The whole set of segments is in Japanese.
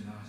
は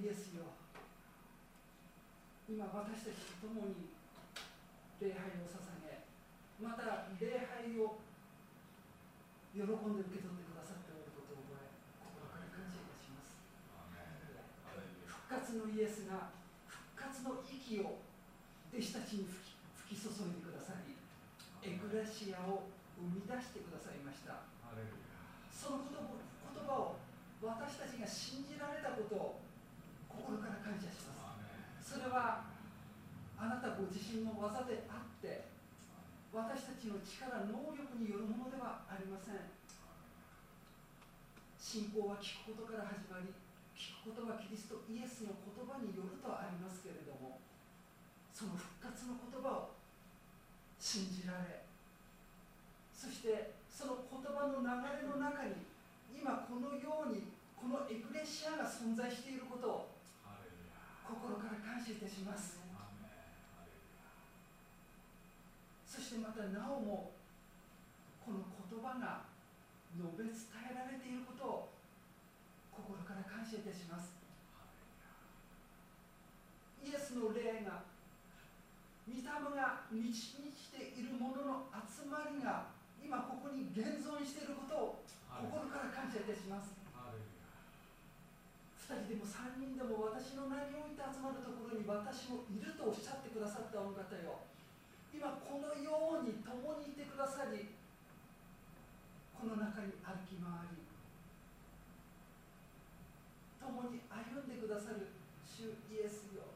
イエスよ。今私たちと共に礼拝を捧げまた礼拝を喜んで受け取ってくださっておることを覚え心から感謝いたします。復活のイエスが復活の息を弟子たちに吹き吹き注いでくださりエクレシアを生み出してくださいました。その言葉を私たちが信じられたことを心から感謝しますアーメンそれはあなたご自身の技であって私たちの力能力によるものではありません。信仰は聞くことから始まり聞くことはキリストイエスの言葉によるとありますけれどもその復活の言葉を信じられそしてその言葉の流れの中に今このようにこのエクレシアが存在していることを心から感謝いたしますアーメンハレルヤそしてまたなおもこの言葉が述べ伝えられていることを心から感謝いたします。イエスの霊が御霊が満ち満ちているものの集まりが今ここに現存していることを心から感謝いたします。2人でも3人でも私の名において集まるところに私もいるとおっしゃってくださったお方よ。今このように共にいてくださりこの中に歩き回り共に歩んでくださる主イエスよ。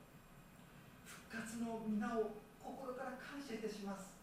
復活の皆を心から感謝いたします。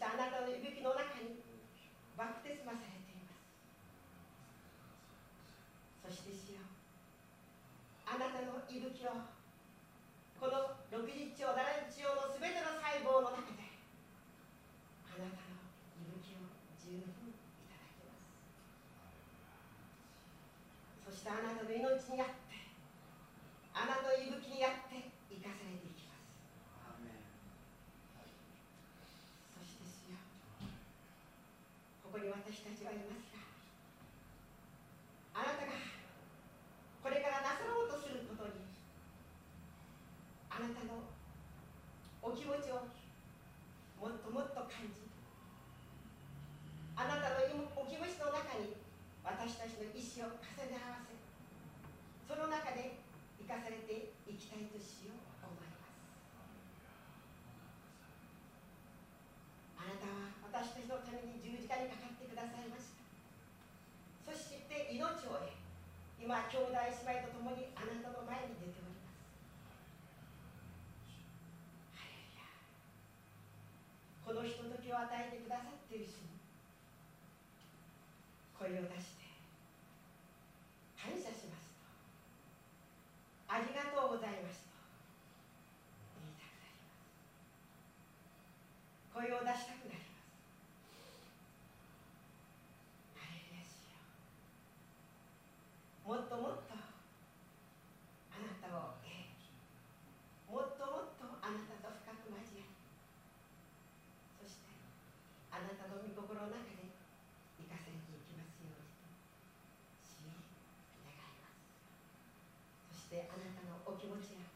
したあなたの息吹の中にバプテスマされています。そして主よあなたの息吹をこの60兆70兆の全ての細胞の中であなたの息吹を十分いただきます。そしてあなたの命にあってを重ね合わせその中で生かされていきたいとしよう思いますあなたは私たちのために十字架にかかってくださいましたそして命を得今兄弟姉妹と共にあなた御心の中で生かされていきますようにと主よ願います。そしてあなたのお気持ちや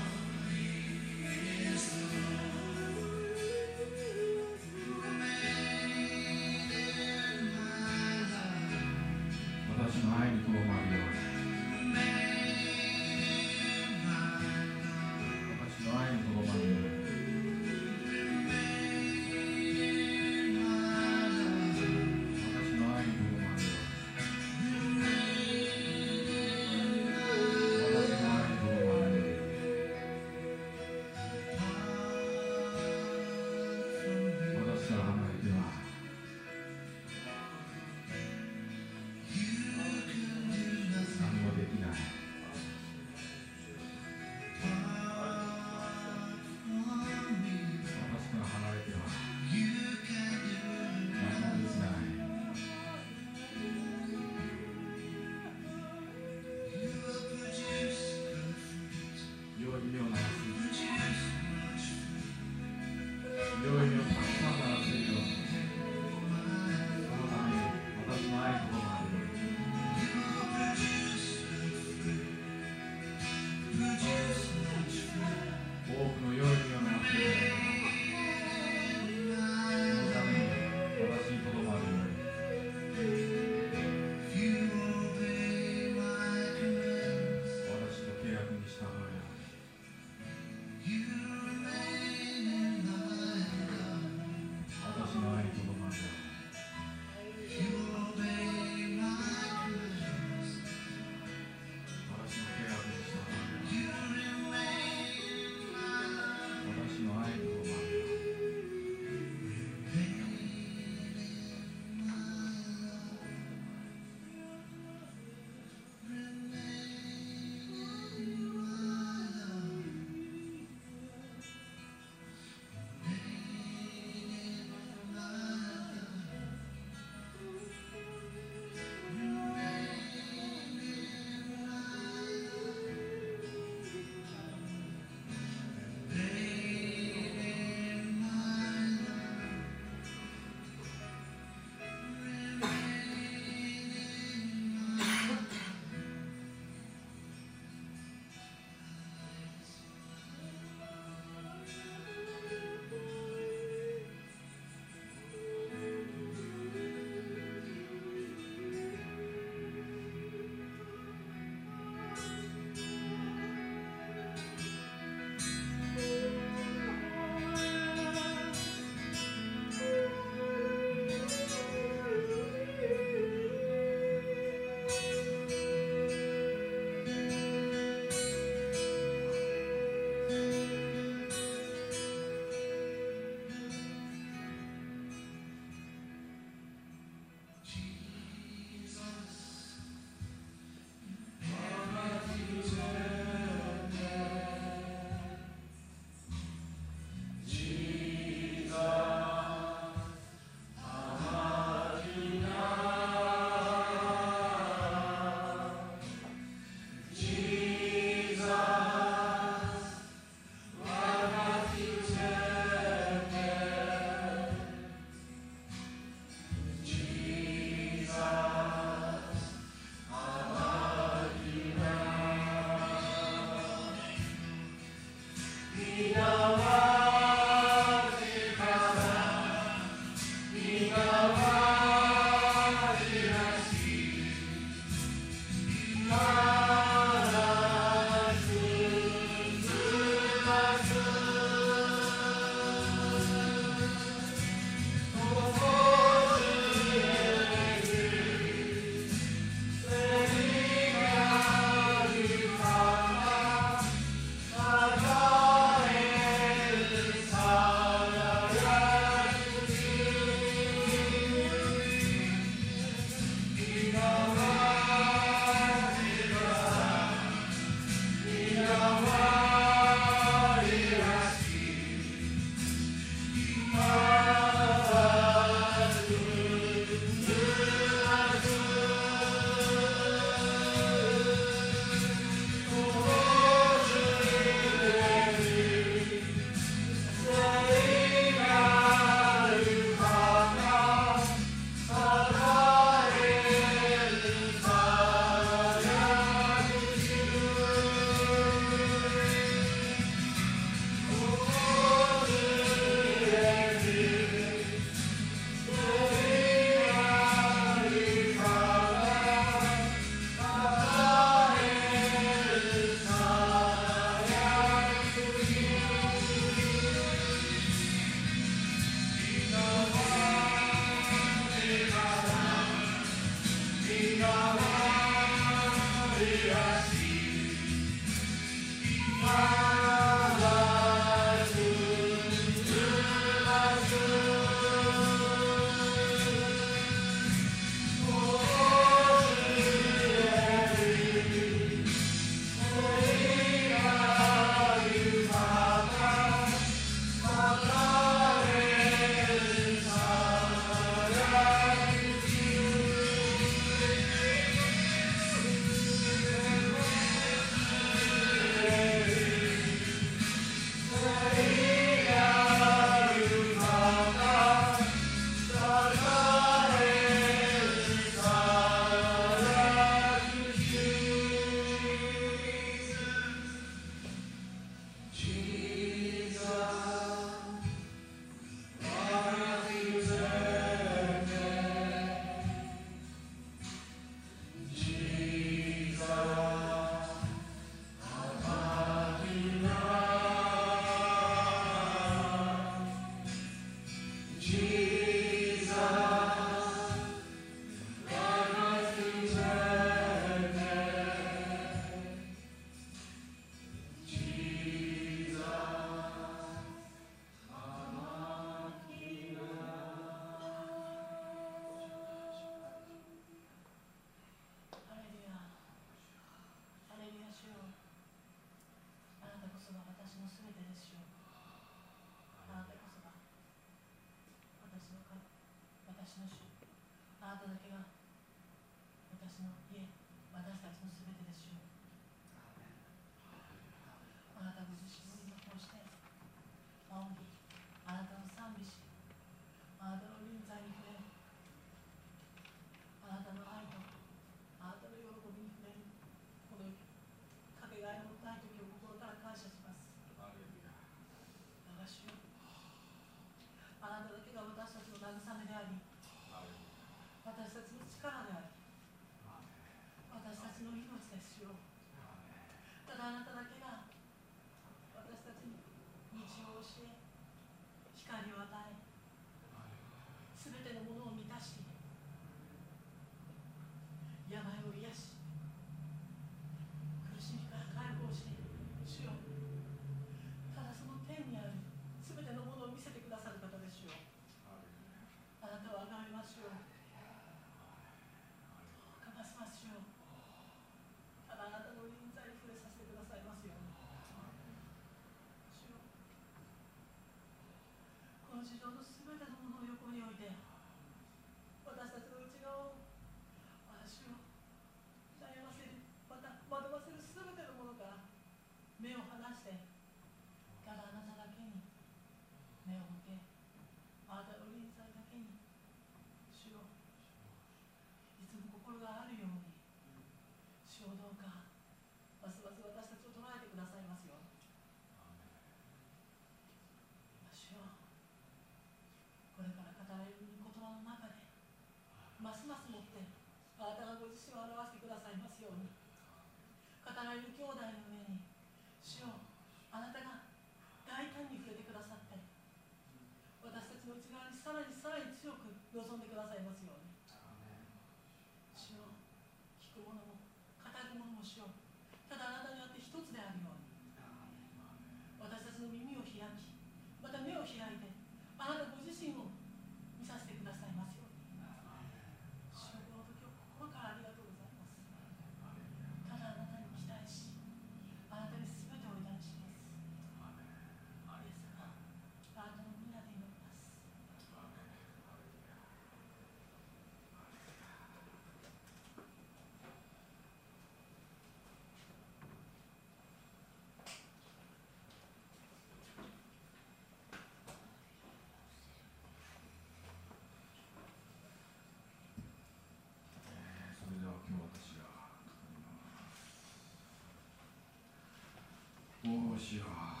うしよう。あ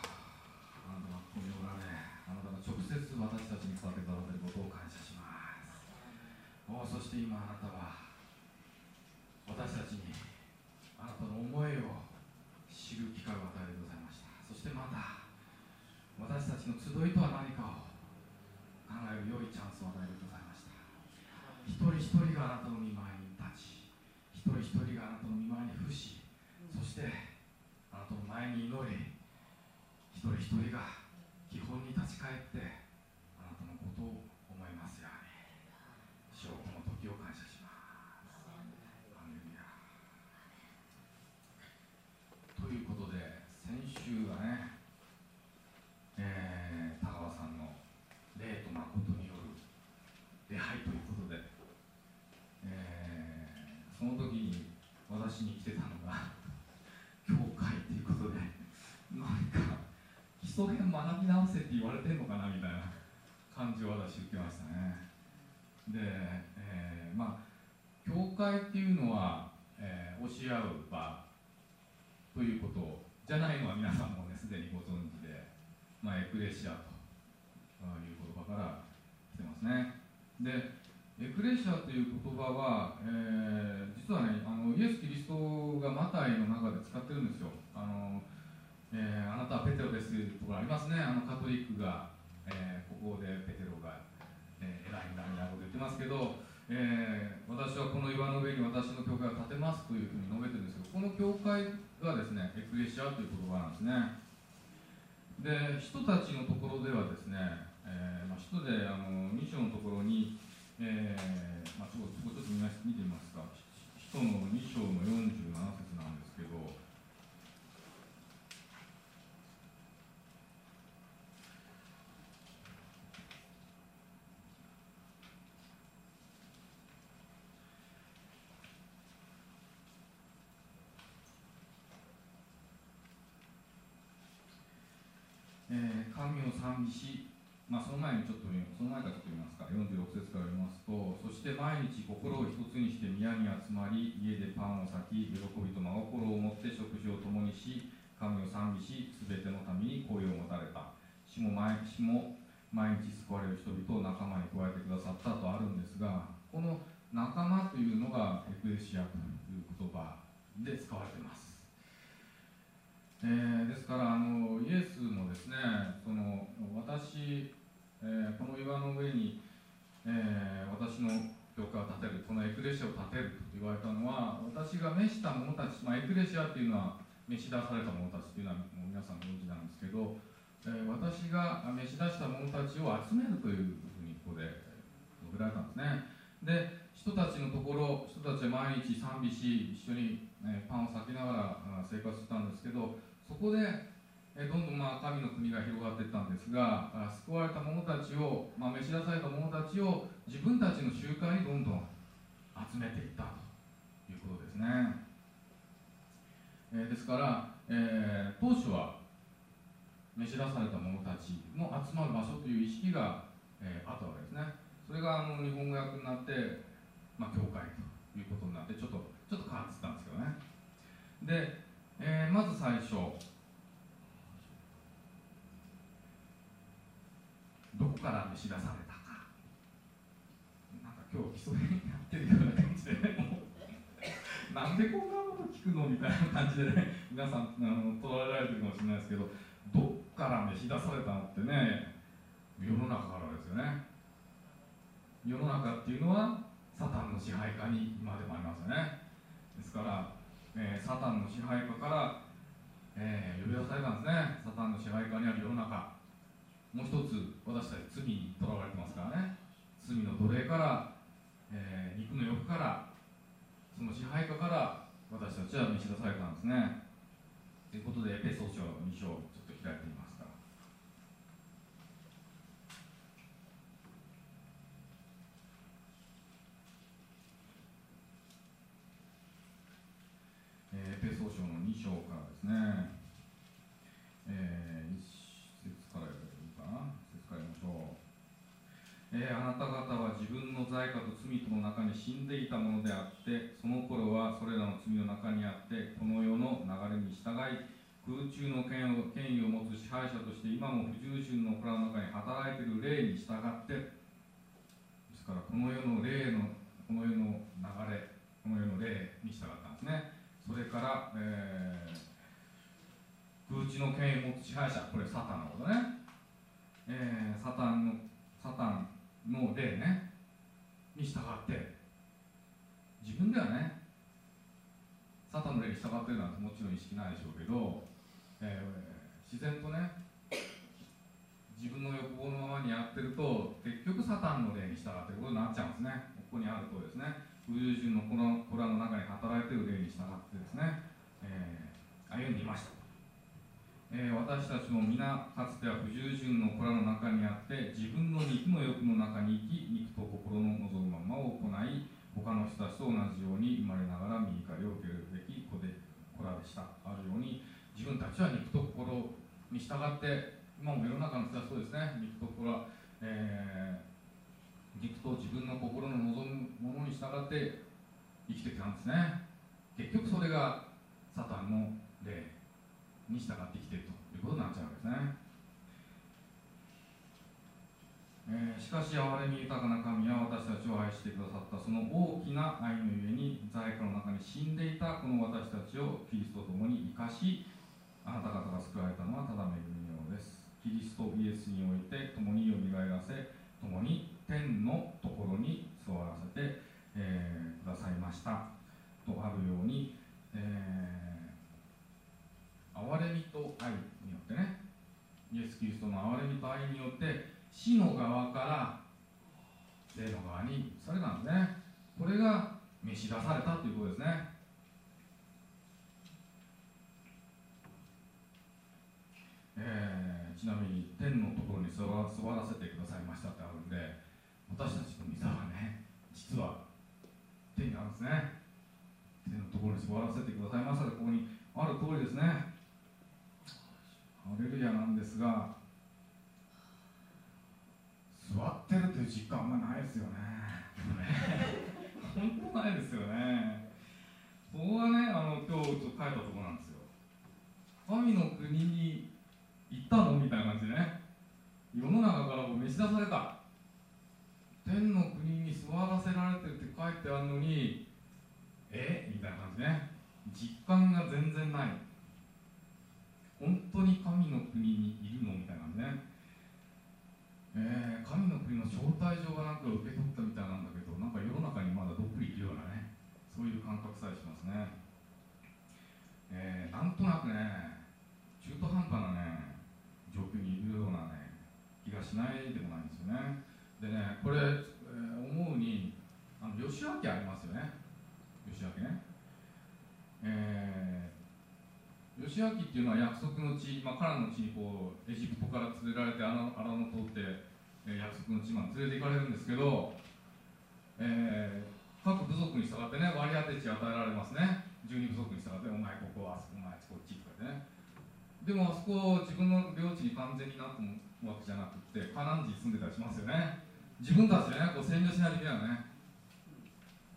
なたはここにおられあなたが直接私たちに語ってくださることを感謝します。おそして今あなたはしに来てたのが 教会っていうことでなんか基礎編学び直せって言われてんのかなみたいな感じを私受けましたね。で、えー、まあ教会っていうのは、えー、教え合う場ということじゃないのは皆さんもねすでにご存知で、まあ、エクレシアという言葉から来てますね。でエクレシアという言葉は、えー、実はねイエス・キリストがマタイの中で使ってるんですよ。あのえー、あなたはペテロですとかありますね、あのカトリックが、えー、ここでペテロが、えー、偉いんだみたいなこと言ってますけど、えー、私はこの岩の上に私の教会を建てますというふうに述べてるんですけど、この教会がですね、エクレシアという言葉なんですね。で、人たちのところではですね、えーまあ、人であのミッションのところに、えーまあ、ちょっとちょっと見てみますか。トの2章の47節なんですけど、えー、神を賛美しまあ、その前にちょっとその前か。らちょっと読みますか46節から読みますとそして毎日心を一つにして宮に集まり家でパンを裂き喜びと真心を持って食事を共にし神を賛美しすべての民に声を持たれた。死も毎日も毎日救われる人々を仲間に加えてくださったとあるんですがこの仲間というのがエクレシアという言葉で使われています。えーですからあのイエスもですねその私、えーこの岩の上に、えー私の教会を建てるこのエクレシアを建てると言われたのは私が召した者たち、まあ、エクレシアっていうのは召し出された者たちっていうのはもう皆さんご存知なんですけど、えー私が召し出した者たちを集めるというふうにここで述べられたんですね。で人たちのところ人たちは毎日賛美し一緒に、えーパンを裂きながら生活してたんですけどそこで、えどんどんまあ神の国が広がっていったんですが救われた者たちを、まあ、召し出された者たちを自分たちの集会にどんどん集めていったということですね、えーですから、えー当初は召し出された者たちの集まる場所という意識が、えーあったわけですね。それがあの日本語訳になって、まあ、教会ということになってちょっとちょっと変わってたんですけどね。で、えまず最初どこから召し出されたか。なんか今日基礎編やってるような感じでね。もうなんでこんなこと聞くのみたいな感じでね。皆さんあの捉えられてるかもしれないですけどどっから召し出されたのってね世の中からですよね。世の中っていうのはサタンの支配下に今でもありますよね。ですから、えーサタンの支配下から、えー呼び出されたんですね。サタンの支配下にある世の中。もう一つ私たち罪にとらわれてますからね。罪の奴隷から、えー肉の欲からその支配下から私たちは召し出されたんですね。ということでエペソー書2章ちょっと開いてみますか。エペソ書の2章からですね、えー、1節から読むかな節から読みましょう、えーあなた方は自分の罪悪と罪との中に死んでいたものであってその頃はそれらの罪の中にあってこの世の流れに従い空中の権を権威を持つ支配者として今も不従順の子らの中に働いている霊に従ってですからこの世の霊のこの世の流れこの世の霊に従ったんですね。それから、えー空中の権威を持つ支配者これサタンのことね、えーサタンのサタンの霊ね。に従って。自分ではね。サタンの霊に従ってるなんてもちろん意識ないでしょうけど、えー自然とね。自分の欲望のままにやってると結局サタンの霊に従ってることになっちゃうんですね。ここにあるとですね。不従順の子ら子らの中に働いてる霊に従ってですね、えー歩んでいました。えー私たちも皆かつては不従順の子らの中にあって自分の肉の欲の中に生き肉と心の望むままを行い他の人たちと同じように生まれながら右怒りを受けるべき子で子らでした。あるように自分たちは肉と心に従って今も世の中の人はそうですね。肉と心は、えー肉と自分の心の望むものに従って生きてきたんですね。結局それがサタンの霊に従ってきているということになっちゃうわけですね、えーしかし憐れみ豊かな神は私たちを愛してくださった。その大きな愛のゆえに在家の中に死んでいた。この私たちをキリストと共に生かしあなた方が救われたのはただ恵みのようです。キリストイエスにおいて共によみがえらせ共に天のところに座らせて、えーくださいました。とあるように、えー憐れみと愛によってね。イエス・キリストの憐れみと愛によって死の側から生の側に移されたんですね。これが召し出されたということですね。えーちなみに天のところに座らせてくださいましたってあるんで私たちの御座はね実は天にあるんですね。天のところに座らせてくださいましたってここにある通りですね。ハレルヤなんですがしてるという実感はないですよね。本当ないですよね。そこがねあの今日ちょっと書いたところなんですよ。神の国に行ったのみたいな感じでね。世の中からも召し出された。天の国に座らせられてるって書いてあるのにえ？みたいな感じね。実感が全然ない本当に神の国にいるのみたいなね、えー神の国の招待状がなんか受け取ったみたいなんだけどなんか世の中にまだどっぷりいるようなねそういう感覚さえしますね、えーなんとなくね中途半端なね状況にいるようなね気がしないでもないんですよね。でねこれ、えー思うにあの吉明ありますよね。吉明ね。えー吉明っていうのは約束の地、まあ、カナンの地にこうエジプトから連れられて荒野荒野を通って、えー約束の地まで連れて行かれるんですけど、えー各部族に従ってね割り当て地与えられますね。十二部族に従ってお前ここあそこお前こっちとかでね。でもあそこ自分の領地に完全になってもわけじゃなくてカナン人住んでたりしますよね。自分たちでねこう占領しないといけないよね。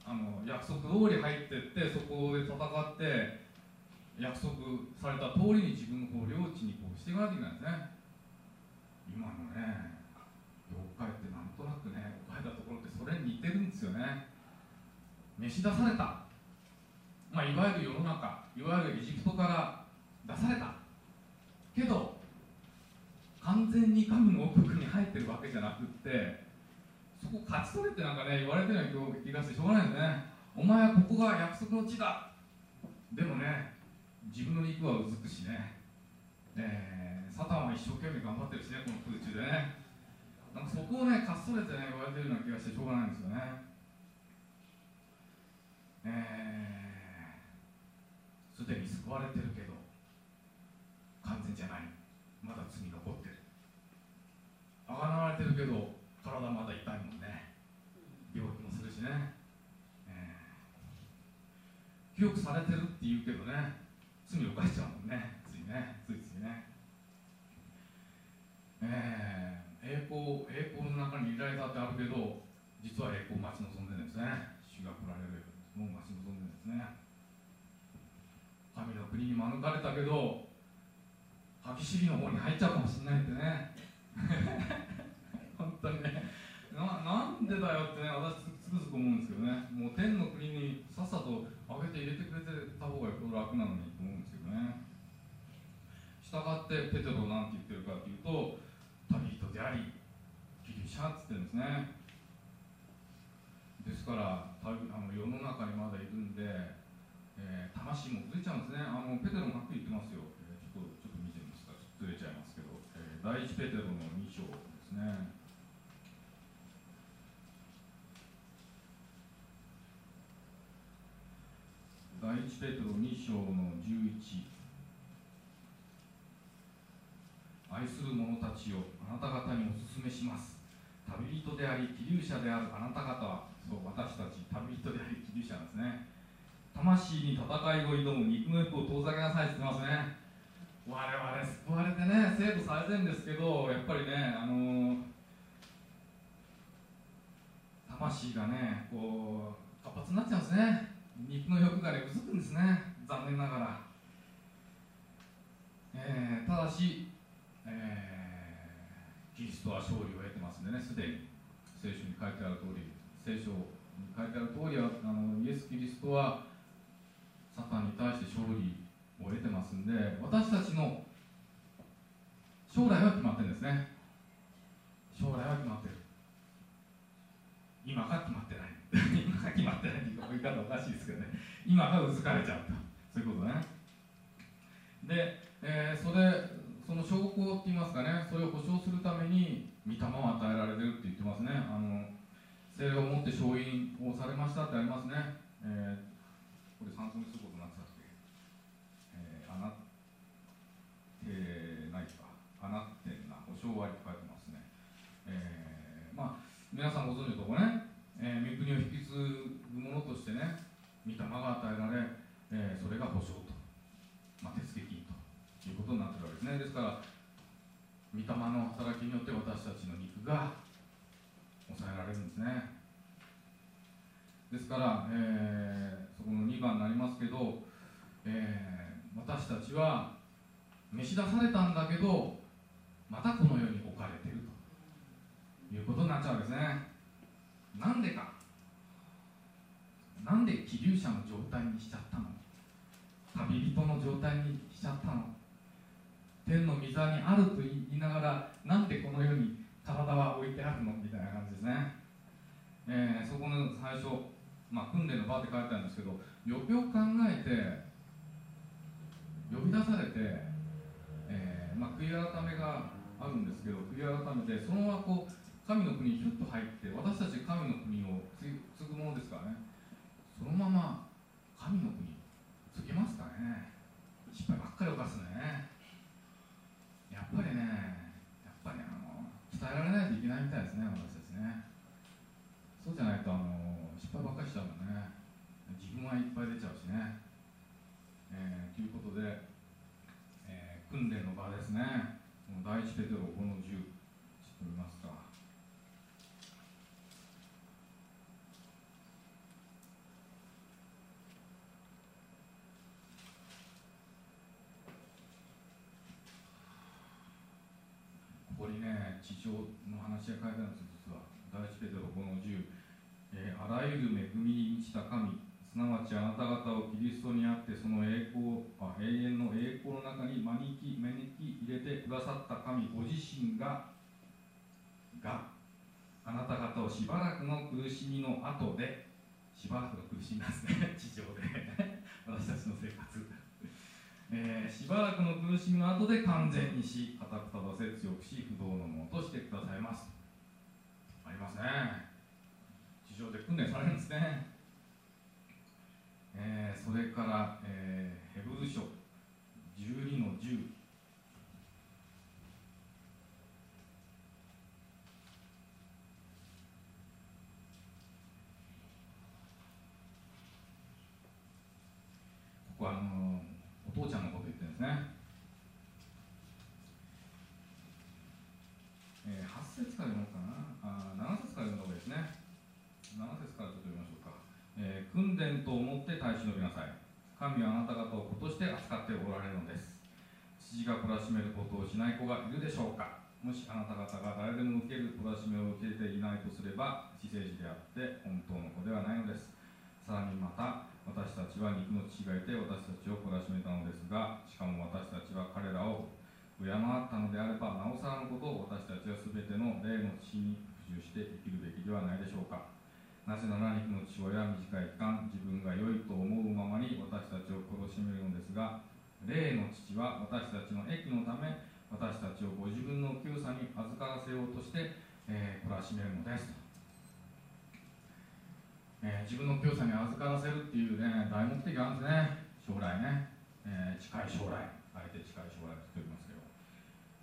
あの約束通り入ってってそこで戦って約束された通りに自分のこう領地にこうしていかないといけないんですね。今のね業界ってなんとなくね書いたところってそれに似てるんですよね。召し出された、まあ、いわゆる世の中いわゆるエジプトから出された。けど完全に神の王国に入ってるわけじゃなくってそこ勝ち取れってなんかね言われてるような気がしてしょうがないんですね。お前はここが約束の地だ。でもね自分の肉はうずくしね、えーサタンは一生懸命頑張ってるしねこの空中でね。なんかそこをねかっそれてね言われてるような気がしてしょうがないんですよね。えーすでに救われてるけど完全じゃない。まだ罪残ってる。あがなわれてるけど体まだ痛いもんね。病気もするしね、えー記憶されてるって言うけどね。罪を犯しちゃうもんね。ついね。ついついね。え。ー栄光栄光の中に入れられたってあるけど実は栄光を待ち望んでるんですね。主が来られるのを待ち望んでるんですね。神の国に免れたけど歯ぎしりの方に入っちゃうかもしれないってね。本当にね。ななんでだよってね私つくづく思うんですけどね。もう天の国にさっさと上げて入れてくれてた方がよっぽど楽なのに。と思うんですけどね。従ってペテロなんて言ってるかというと旅人でありギリシャっつってるんですね。ですから旅あの世の中にまだいるんで、えー魂もずれちゃうんですね。あのペテロもはっきり言ってますよ、えーちょっとちょっと見てみますか。ずれちゃいますけど、えー第一ペテロの2章ですね。第一ペテロ2章の11愛する者たちをあなた方にお勧めします。旅人であり気流者であるあなた方はそう私たち旅人であり気流者なんですね。魂に戦いを挑む肉の欲を遠ざけなさいって言ってますね。我々救われてね生徒されてるんですけどやっぱりねあの魂がねこう活発になっちゃうんですね。肉の欲がねうずくんですね残念ながら、えーただし、えーキリストは勝利を得てますんでねすでに。聖書に書いてある通り聖書に書いてある通りはあのイエス・キリストはサタンに対して勝利を得てますんで私たちの将来は決まってるんですね。将来は決まってる。今が決まってない。今が決まってない。っていう言い方おかしいですけどね。今がうずかれちゃうとそういうことね。で、えーそれその証拠って言いますかね。それを保証するために御霊を与えられてるって言ってますね。あの聖霊を持って承認をされましたってありますね、えーこれ参考にすることになってたっけ、えー、あなってないか。あなってんな。保証割って書いてますね。えーまあ皆さんご存知のところね、えー、御国を引き継ぐものとしてね御霊が与えられ、えーそれが保証と、まあ、手付金ということになってるわけですね。ですから御霊の働きによって私たちの肉が抑えられるんですね。ですから、えーそこの2番になりますけど、えー私たちは召し出されたんだけどまたこの世に置かれてるということになっちゃうんですね。なんでか？なんで気流者の状態にしちゃったの？旅人の状態にしちゃったの？天の御座にあると言いながらなんでこの世に体は置いてあるの？みたいな感じですね、えーそこの最初、まあ、訓練の場って書いてあるんですけどよくよく考えて呼び出されて、えーまあ、悔い改めがあるんですけど悔い改めてそのままこう神の国にヒュッと入って私たち神の国を継ぐものですからね。そのまま神の国継げますかね。失敗ばっかり犯すね。やっぱりねやっぱりあの伝えられないといけないみたいですね私たちね。そうじゃないとあの失敗ばっかりしちゃうのね。自分はいっぱい出ちゃうしね。えーということで、えー訓練の場ですね。この第一ペテロ5の10ちょっと見ますかここにね地上の話が書いてあるんです実は。第一ペテロ5の10、えーあらゆる恵みに満ちた神。すなわちあなた方をキリストにあってその栄光あ永遠の栄光の中に招き招き入れてくださった神。ご自身ががあなた方をしばらくの苦しみの後でしばらくの苦しみなんですね。地上で。私たちの生活、えーしばらくの苦しみの後で完全にし固く正せ強くし不動のものとしてくださいます。ありますね。地上で訓練されるんですね。えーそれから、えーヘブル書12の10ここはあの父ちゃんのこと言ってるんですね、えー8節から読もうかな。あ7節から読んだ方がいいですね。7節からちょっと読みましょうか。えー訓練と思って耐え忍びなさい神はあなた方を子として扱っておられるのです。父が懲らしめることをしない子がいるでしょうか。もしあなた方が誰でも受ける懲らしめを受けていないとすれば私生児であって本当の子ではないのです。さらにまた私たちは肉の父がいて私たちを懲らしめたのですがしかも私たちは彼らを敬ったのであればなおさらのことを私たちは全ての霊の父に服従して生きるべきではないでしょうか。なぜなら肉の父親は短い期間自分が良いと思うままに私たちを殺しめるのですが霊の父は私たちの益のため私たちをご自分の救済に預からせようとして、えー懲らしめるのです。と、えー自分の救済に預からせるっていうね大目的があるんですね。将来ね、えー近い将来。あえて近い将来と言っておりますけど、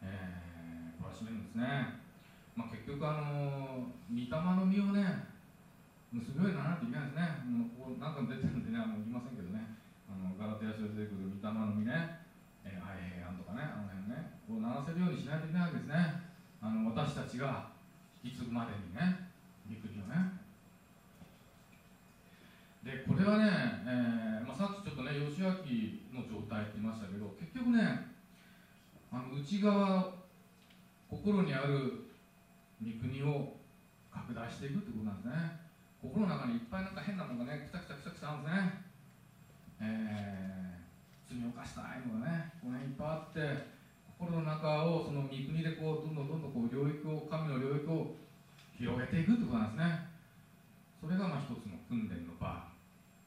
えー懲らしめるんですね。まあ、結局あの御霊の実をね結ぶようにならないといけないですね。もうここなんか出てるんでねあの言いませんけどね。あのガラテヤ書で出てくる御霊の実ね、えー、愛平安とかね。あの辺ね。こう鳴らせるようにしないといけないわけですね。あの私たちが引き継ぐまでにね。御国をね。でこれはね、えーまあ、さっきちょっとね義明の状態って言いましたけど結局ねあの内側心にある御国を拡大していくってことなんですね。心の中にいっぱいなんか変なものがねくちゃくちゃくちゃくちゃあるんですね。えー罪を犯したいのがねこの辺いっぱいあって心の中をその御国でこうどんどんどんどんこう領域を神の領域を広げていくってことなんですね。それがまあ一つの訓練の場。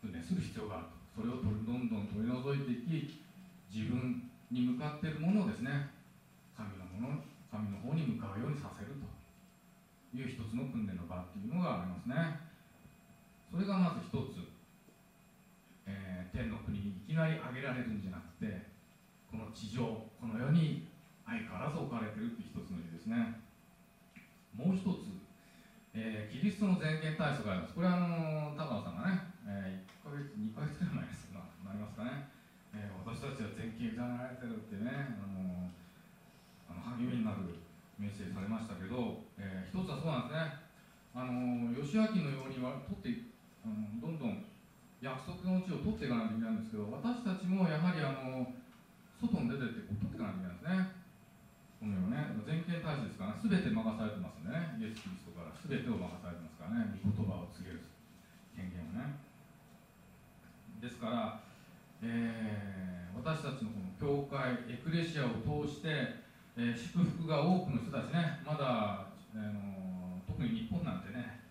訓練する必要がある。とそれをどんどん取り除いていき自分に向かっているものをですね神のもの神の方に向かうようにさせるという一つの訓練の場っていうのがありますね。それがまず一つ、えー天の国にいきなり上げられるんじゃなくてこの地上この世に相変わらず置かれてるって一つの理ですね。もう一つ、えーキリストの前言体操があります。これはあの高野さんがね、え1ヶ月2ヶ月くらい前ですななりますかね、えー私たちは前期委ねられてるってねあのあの励みになるメッセージされましたけど、えー一つはそうなんですね。あの義明のようには取ってあのどんどん約束の地を取っていかないといけないんですけど私たちもやはりあの外に出てって取っていかないといけないんですね。このようね全権大使ですからね全て任されてますね。イエス・キリストから全てを任されてますからね。御言葉を告げる権限をね。ですから、えー私たちのこの教会エクレシアを通して、えー祝福が多くの人たちねまだ、あの特に日本なんてね、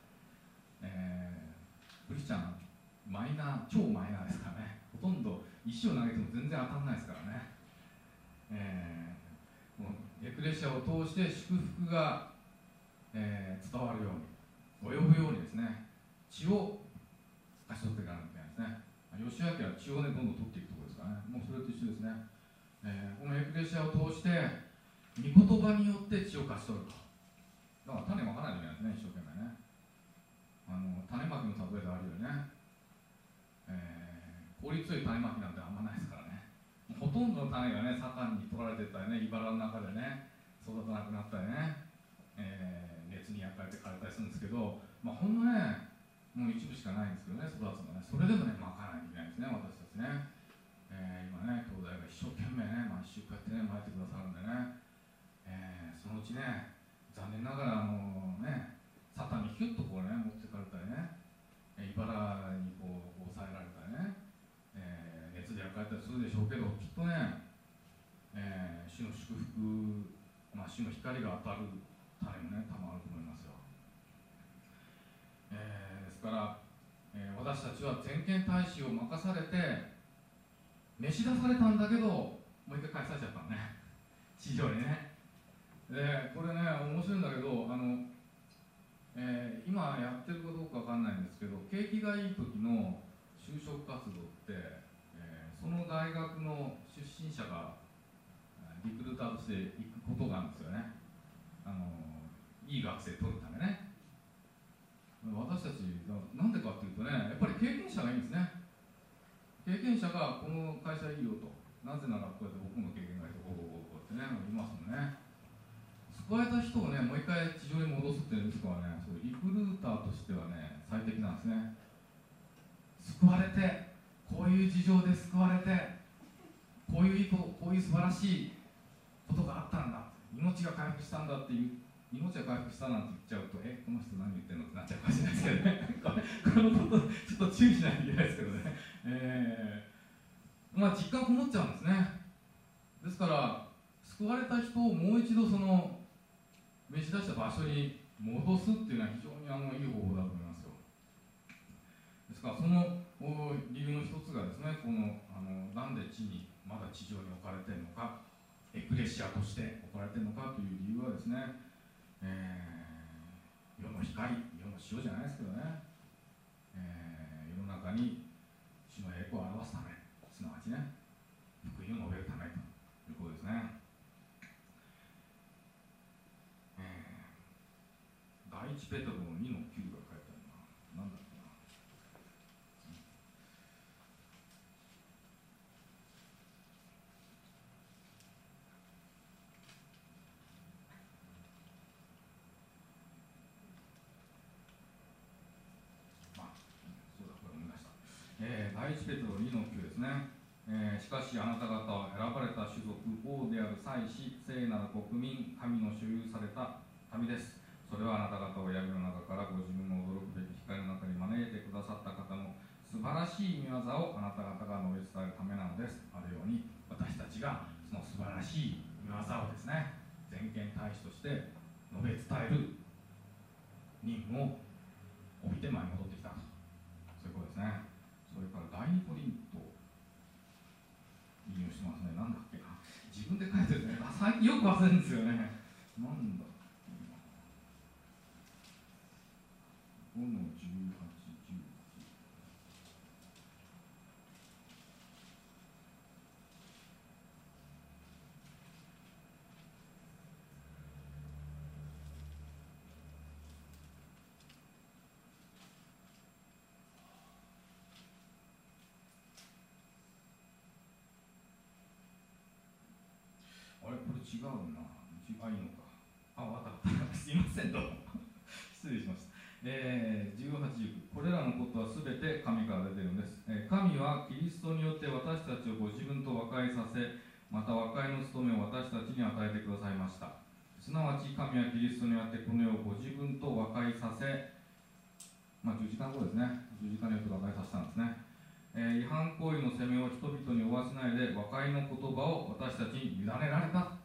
えークリスチャンマイナー超マイナーですからねほとんど石を投げても全然当たらないですからね、えーもうエクレシアを通して祝福が、えー伝わるように及ぶようにですね血を勝ち取っていかなきゃいけないですね吉明は血をねどんどん取っていくところですからね。もうそれと一緒ですね、えーこのエクレシアを通して御言葉によって血を勝ち取るとだから種まかないといけないですね一生懸命ね。あの種まきの例えであるよね、えー効率よい種まきなんてあんまないですからね。ほとんどの種がね盛んに取られてったりね茨の中でね育たなくなったりね、えー熱に焼かれて枯れたりするんですけどまあほんのねもう一部しかないんですけどね育つのね。それでもねまかないといけないんですね私たちね、えー今ね兄弟が一生懸命ね毎週こうやってね巻いてくださるんでね、えーそのうちね残念ながらあのねサタンにヒュッとこうね持ってかれたりね。えー茨にこう抑えられたりね、えー熱で焼かれたりするでしょうけどきっとね、えー主の祝福、まあ、主の光が当たる種もねたまると思いますよ、えーですから、えー私たちは全権大使を任されて召し出されたんだけどもう一回返されちゃったのね。地上にね。でこれね面白いんだけどあの、えー今やってるかどうかわかんないんですけど景気がいい時の就職活動って、えーその大学の出身者がリクルーターとして行くことがあるんですよね。あのいい学生取るためね。私たちなんでかっていうとねやっぱり経験者がいいんですね。経験者がこの会社いいよと。なぜならこうやって僕の経験がいいとこうこうこうってねいますもんね。救われた人をねもう一回地上に戻すっていうリスクはねそうリクルーターとしてはね最適なんですね。救われてこういう事情で救われてこういういいこういう素晴らしいことがあったんだ命が回復したんだっていう命が回復したなんて言っちゃうとえこの人何言ってんのってなっちゃうかもしれないですけどね。このことちょっと注意しないといけないですけどね。えーまあ実感こもっちゃうんですね。ですから救われた人をもう一度その召し出した場所に戻すっていうのは非常にあのいい方法だと思いますよ。ですからその理由の一つがですねこのあのなんで地にまだ地上に置かれてるのかエクレシアとして置かれてるのかという理由はですね、えー世の光世の塩じゃないですけどね、えー世の中に主の栄光を表すため1ペテロ2の9ですね、えー、しかしあなた方は選ばれた種族王である祭司聖なる国民神の所有された民です。それはあなた方を闇の中からご自分の驚くべき光の中に招いてくださった方の素晴らしい見業をあなた方が述べ伝えるためなのです。あるように私たちがその素晴らしい見業をですね全権大使として述べ伝える任務を帯びて舞い戻ってきた。そういうことですね。それから第二コリント引用してますね。なんだっけな。自分で書いてるね。あ最近よく忘れるんですよね。なんだ。5の18、19。あれこれ違うな。違いのか。あ、わかった。すいません、どうも。失礼しました。えー、18これらのことはすべて神から出ているのです、えー神はキリストによって私たちをご自分と和解させまた和解の務めを私たちに与えてくださいましたすなわち神はキリストによってこの世をご自分と和解させまあ十字架のことですね十字架によって和解させたんですね、えー違反行為の責めを人々に負わせないで和解の言葉を私たちに委ねられた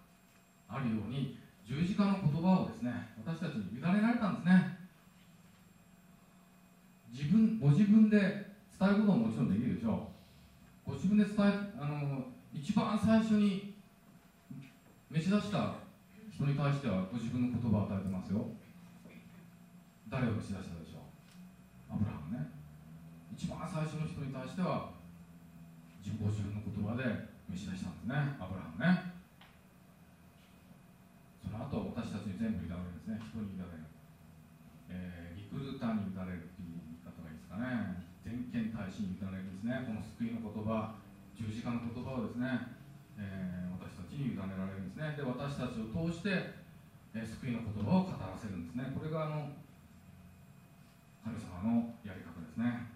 あるように十字架の言葉をですね私たちに委ねられたんですね。自分ご自分で伝えることももちろんできるでしょう。ご自分で伝えあの一番最初に召し出した人に対してはご自分の言葉を与えてますよ。誰を召し出したでしょう。アブラハムね。一番最初の人に対しては自ご自分の言葉で召し出したんですね。アブラハムね。その後私たちに全部委ねるんですね。人に委ねる、えーリクルーターに委ねるっていう言い方がいいですかね。全権大使に委ねるんですね。この救いの言葉十字架の言葉をですね、えー私たちに委ねられるんですね。で私たちを通して、えー救いの言葉を語らせるんですね。これがあの神様のやり方ですね。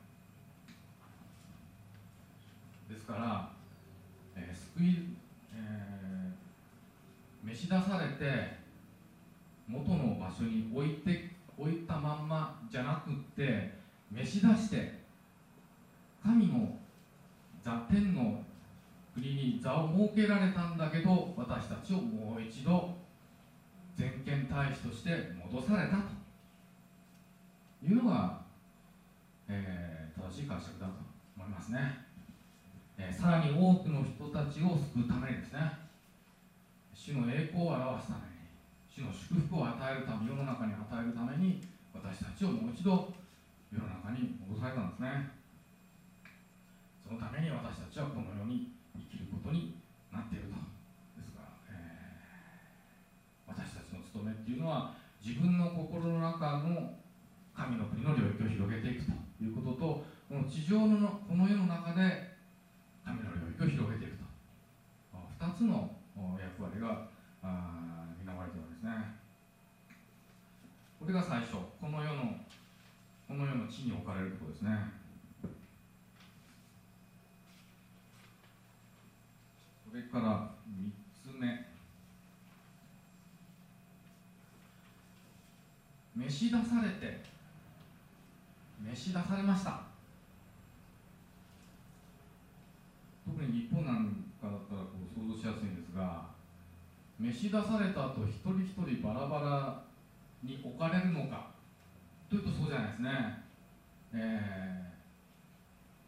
ですから、えー救い、召し出されて元の場所に置いて置いたまんまじゃなくって召し出して神の座天の国に座を設けられたんだけど私たちをもう一度全権大使として戻されたと。いうのが、えー正しい解釈だと思いますね、えーさらに多くの人たちを救うためにですね。主の栄光を表すために主の祝福を与えるため世の中に与えるために私たちをもう一度世の中に戻されたんですね。そのために私たちはこの世に生きることになっていると。ですから、えー私たちの務めっていうのは自分の心の中の神の国の領域を広げていくということとこの地上のこの世の中で神の領域を広げていくと。2つの役割が担われているわけですね。これが最初。この世のこの世の地に置かれることですね。それから3つ目。召し出されて召し出されました。特に日本なんでかだったらこう想像しやすいんですが召し出された後一人一人バラバラに置かれるのかというとそうじゃないですね、えー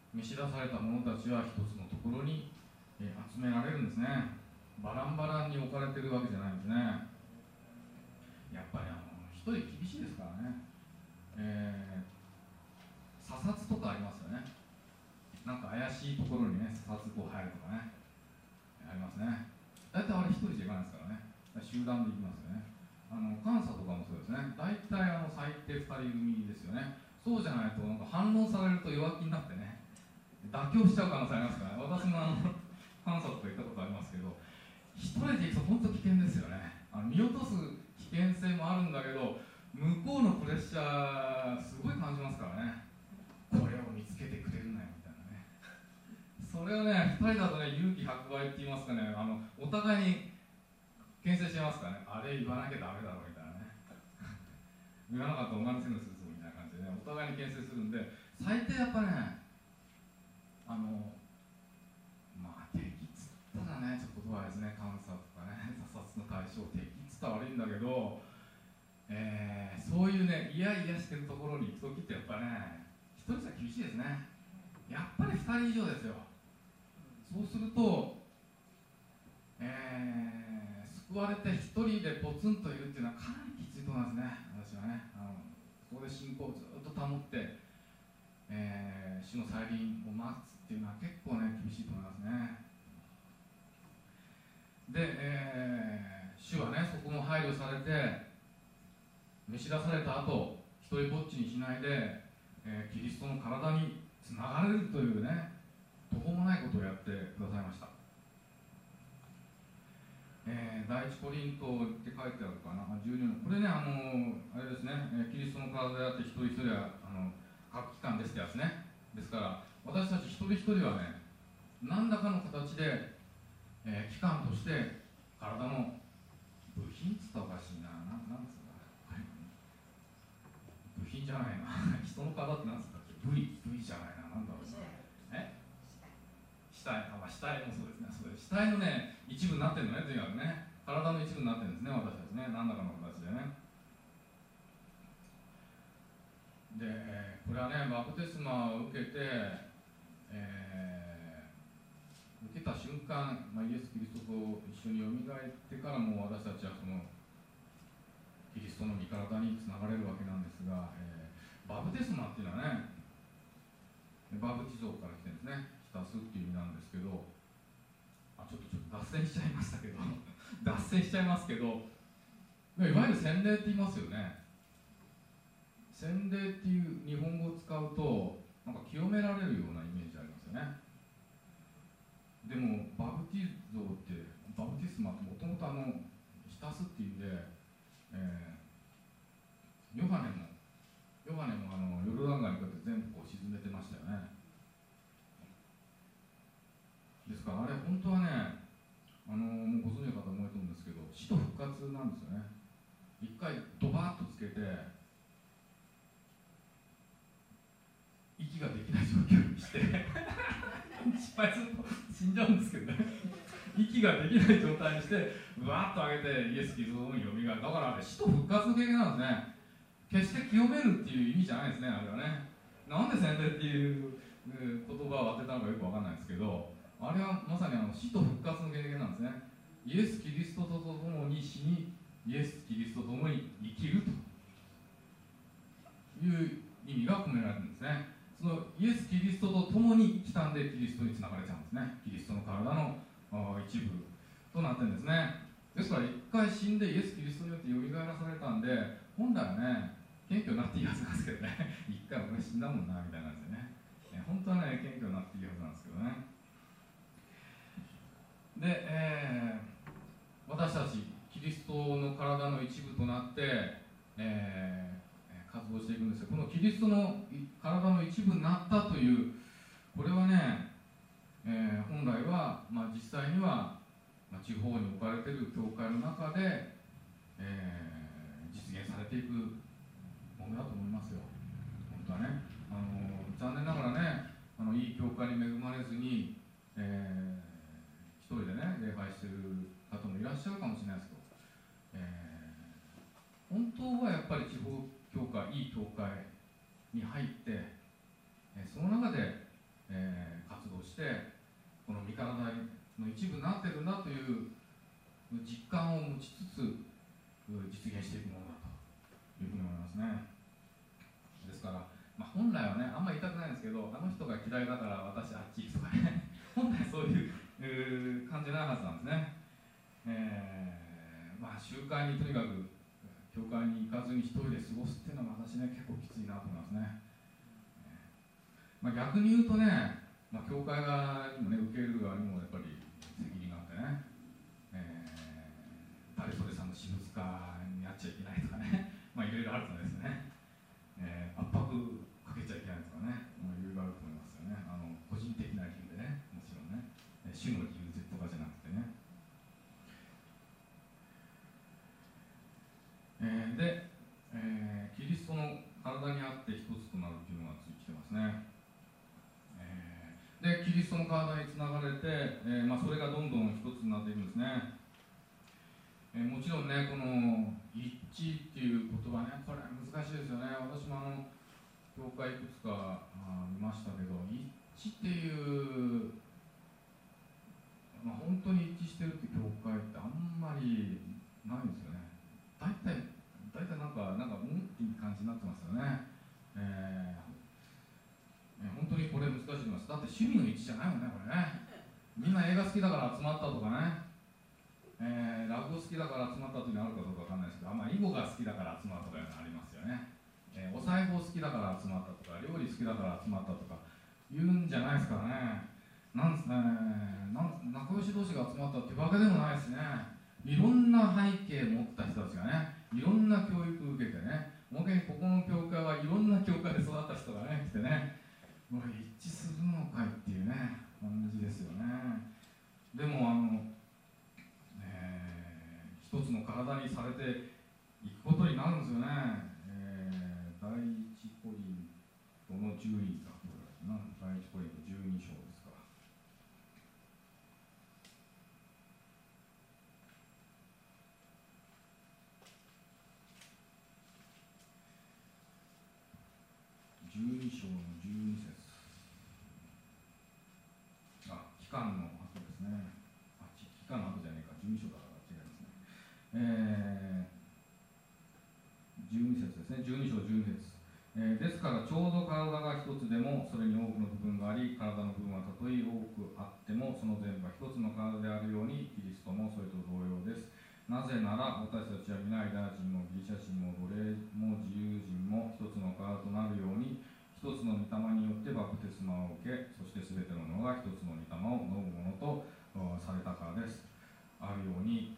召し出された者たちは一つのところに、え集められるんですね。バランバランに置かれてるわけじゃないんですね。やっぱりあの一人厳しいですからね、えー査察とかありますよね。なんか怪しいところにね査察こう入るとかね。ありますね。大体あれ一人じゃいかないですからね。集団で行きますよね。あの監査とかもそうですね。大体あの最低2人組ですよね。そうじゃないとなんか反論されると弱気になってね。妥協しちゃう可能性ありますからね。私もあの 監査とか行ったことありますけど一人で行くと本当危険ですよね。あの見落とす危険性もあるんだけど向こうのプレッシャーすごい感じますからね。これを見つけてくれるなよみたいなねそれをね2人だとね勇気100倍って言いますかね。あのお互いに牽制しますからね。あれ言わなきゃダメだろみたいなね。言わなかったらお前のせいにするぞみたいな感じでねお互いに牽制するんで最低やっぱねあのまあ敵っつったらねちょっと言葉ですね監査とかね 査察の対象敵っつったら悪いんだけど、えーそういうねイヤイヤしてるところに行く時ってやっぱね一人じゃ厳しいですね。やっぱり2人以上ですよ。そうすると、えー救われて1人でポツンといるっていうのはかなりきついと思いますね私はね。あのそこで信仰をずっと保って、えー主の再臨を待つっていうのは結構ね厳しいと思いますね。で、えー主はねそこも配慮されて召し出された後一人ぼっちにしないで、えーキリストの体につながれるというね途方もないことをやってくださいました、えー第一コリントって書いてあるかな、12の、これね、あのあれですね、キリストの体であって、一人一人はあの各機関ですってやつね。ですから、私たち一人一人はね、何らかの形で、えー機関として体の部品っつったらおかしいな、なんなんつうか、部品じゃないな、人の体ってなんつったっけ、部位、部位じゃない、な。体あ、死体もそうですね。そうです死体のね一部になってるのねとにかくね。体の一部になってるんですね私たちね。何らかの形でね。で、えこれはねバプテスマを受けて、えー受けた瞬間、まあ、イエス・キリストと一緒によみがえってからもう私たちはそのキリストの身体につながれるわけなんですが、えーバプテスマっていうのはねバブ地蔵から来てるんですね。浸すっていう意味なんですけどあちょっとちょっと脱線しちゃいましたけど 脱線しちゃいますけどいわゆる洗礼って言いますよね。洗礼っていう日本語を使うとなんか清められるようなイメージありますよね。でもバブティゾーってバブティスマってもともとあの浸すっていう意味で、えーヨハネもヨハネもあのヨルダン川にこうやって全部こう沈めてましたよねですかあれ本当はねあのもうご存知の方も多いと思うんですけど死と復活なんですよね。一回ドバーッとつけて息ができない状況にして失敗すると死んじゃうんですけどね。息ができない状態にしてわーっと上げてイエス・キリストのよみがえる。だからあれ死と復活の経験なんですね。決して清めるっていう意味じゃないですねあれはね。なんで洗礼っていう言葉を当てたのかよくわかんないですけどあれはまさにあの死と復活の経験なんですね。イエス・キリストと共に死にイエス・キリストと共に生きると。いう意味が込められるんですね。そのイエス・キリストと共に生きたんでキリストにつながれちゃうんですね。キリストの体の一部となってるんですね。ですから一回死んでイエス・キリストによってよみがえらされたんで本来はね謙虚になっていいはずなんですけどね。一回俺死んだもんなみたいなんですよね。ね本当はね謙虚になっていいはずなんですけどね。で、えー私たちキリストの体の一部となって、えー活動していくんですよ。このキリストの体の一部になったというこれはね、えー本来は、まあ、実際には、まあ、地方に置かれている教会の中で、えー実現されていくものだと思いますよ。本当はね。あの残念ながらねあのいい教会に恵まれずに、えー一人でね礼拝してる方もいらっしゃるかもしれないですけど、えー本当はやっぱり地方教会いい教会に入って、えその中で、えー活動してこの身体の一部になってるんだという実感を持ちつつ実現していくものだというふうに思いますね。ですから、まあ、本来はねあんまり言いたくないんですけどあの人が嫌いだから私あっちとかね 本来そういうう感じないはずなんですね、えーまあ集会にとにかく教会に行かずに一人で過ごすっていうのは私ね結構きついなと思いますね、まあ、逆に言うとね、まあ、教会側にもね受ける側にもやっぱり責任があってね、えー誰それさんの私物化にやっちゃいけないとかね まあいろいろあるとですね、えー圧迫かけちゃいけないとかね、いろいろあると思いますよねあの個人的な理由でねもちろんねえー主の理由とかじゃなくてね、えーで、えーキリストの体にあって一つとなるっていうのがついてますね、えーでキリストの体につながれて、えーまあ、それがどんどん一つになっていくんですね、えーもちろんねこの一致っていう言葉ねこれ難しいですよね。私もあの教会いくつかあ見ましたけど一致っていう、まあ、本当に一致してるって教会ってあんまりないんですよね。大体大体なんかなんかうんっていう感じになってますよね。えー本当にこれ難しいと思いますだって趣味の一致じゃないもんねこれね。みんな映画好きだから集まったとかね。えー、落語好きだから集まったというのあるかどうかわかんないですけど、あまあ、囲碁が好きだから集まったとかいうのありますよね、えーお裁縫好きだから集まったとか料理好きだから集まったとか言うんじゃないですからね。なんですねなん仲良し同士が集まったってわけでもないですね。いろんな背景を持った人たちがねいろんな教育を受けてねもう一回ここの教会はいろんな教会で育った人がね来てねもう一致するのかいっていうね感じですよね。でもあの、えー一つの体にされていくことになるんですよね、えー第一コリントの12か。第一コリント12章ですから12章の12節。あ期間の後ですね。あ期間の後じゃねえか。12章だから違いますね。えー、12節ですね。12章12節。えーですからちょうど体が一つでもそれに多くの部分があり体の部分はたとえ多くあってもその全部は一つの体であるようにキリストもそれと同様です。なぜなら私たちは皆ユダヤ人もギリシャ人も奴隷も自由人も一つの体となるように一つの御霊によってバプテスマを受けそして全てのものが一つの御霊を飲むものとされたからです。あるように、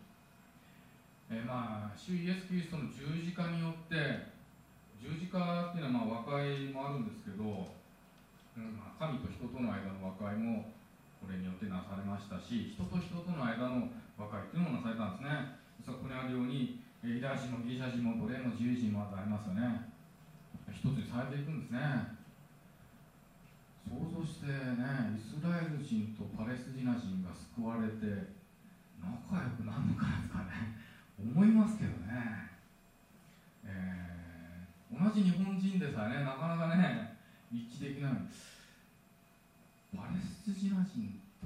えーまあ主イエス・キリストの十字架によって十字架っていうのはまあ和解もあるんですけど、うんまあ、神と人との間の和解もこれによってなされましたし人と人との間の和解っていうのもなされたんですね。そこにあるようにえーユダヤ人もギリシャ人も奴隷も自由人もありますよね。一つにされていくんですね。想像してねイスラエル人とパレスチナ人が救われて仲良くなるのかなとかね思いますけどね、えー同じ日本人でさえねなかなかね一致できない。パレスチナ人と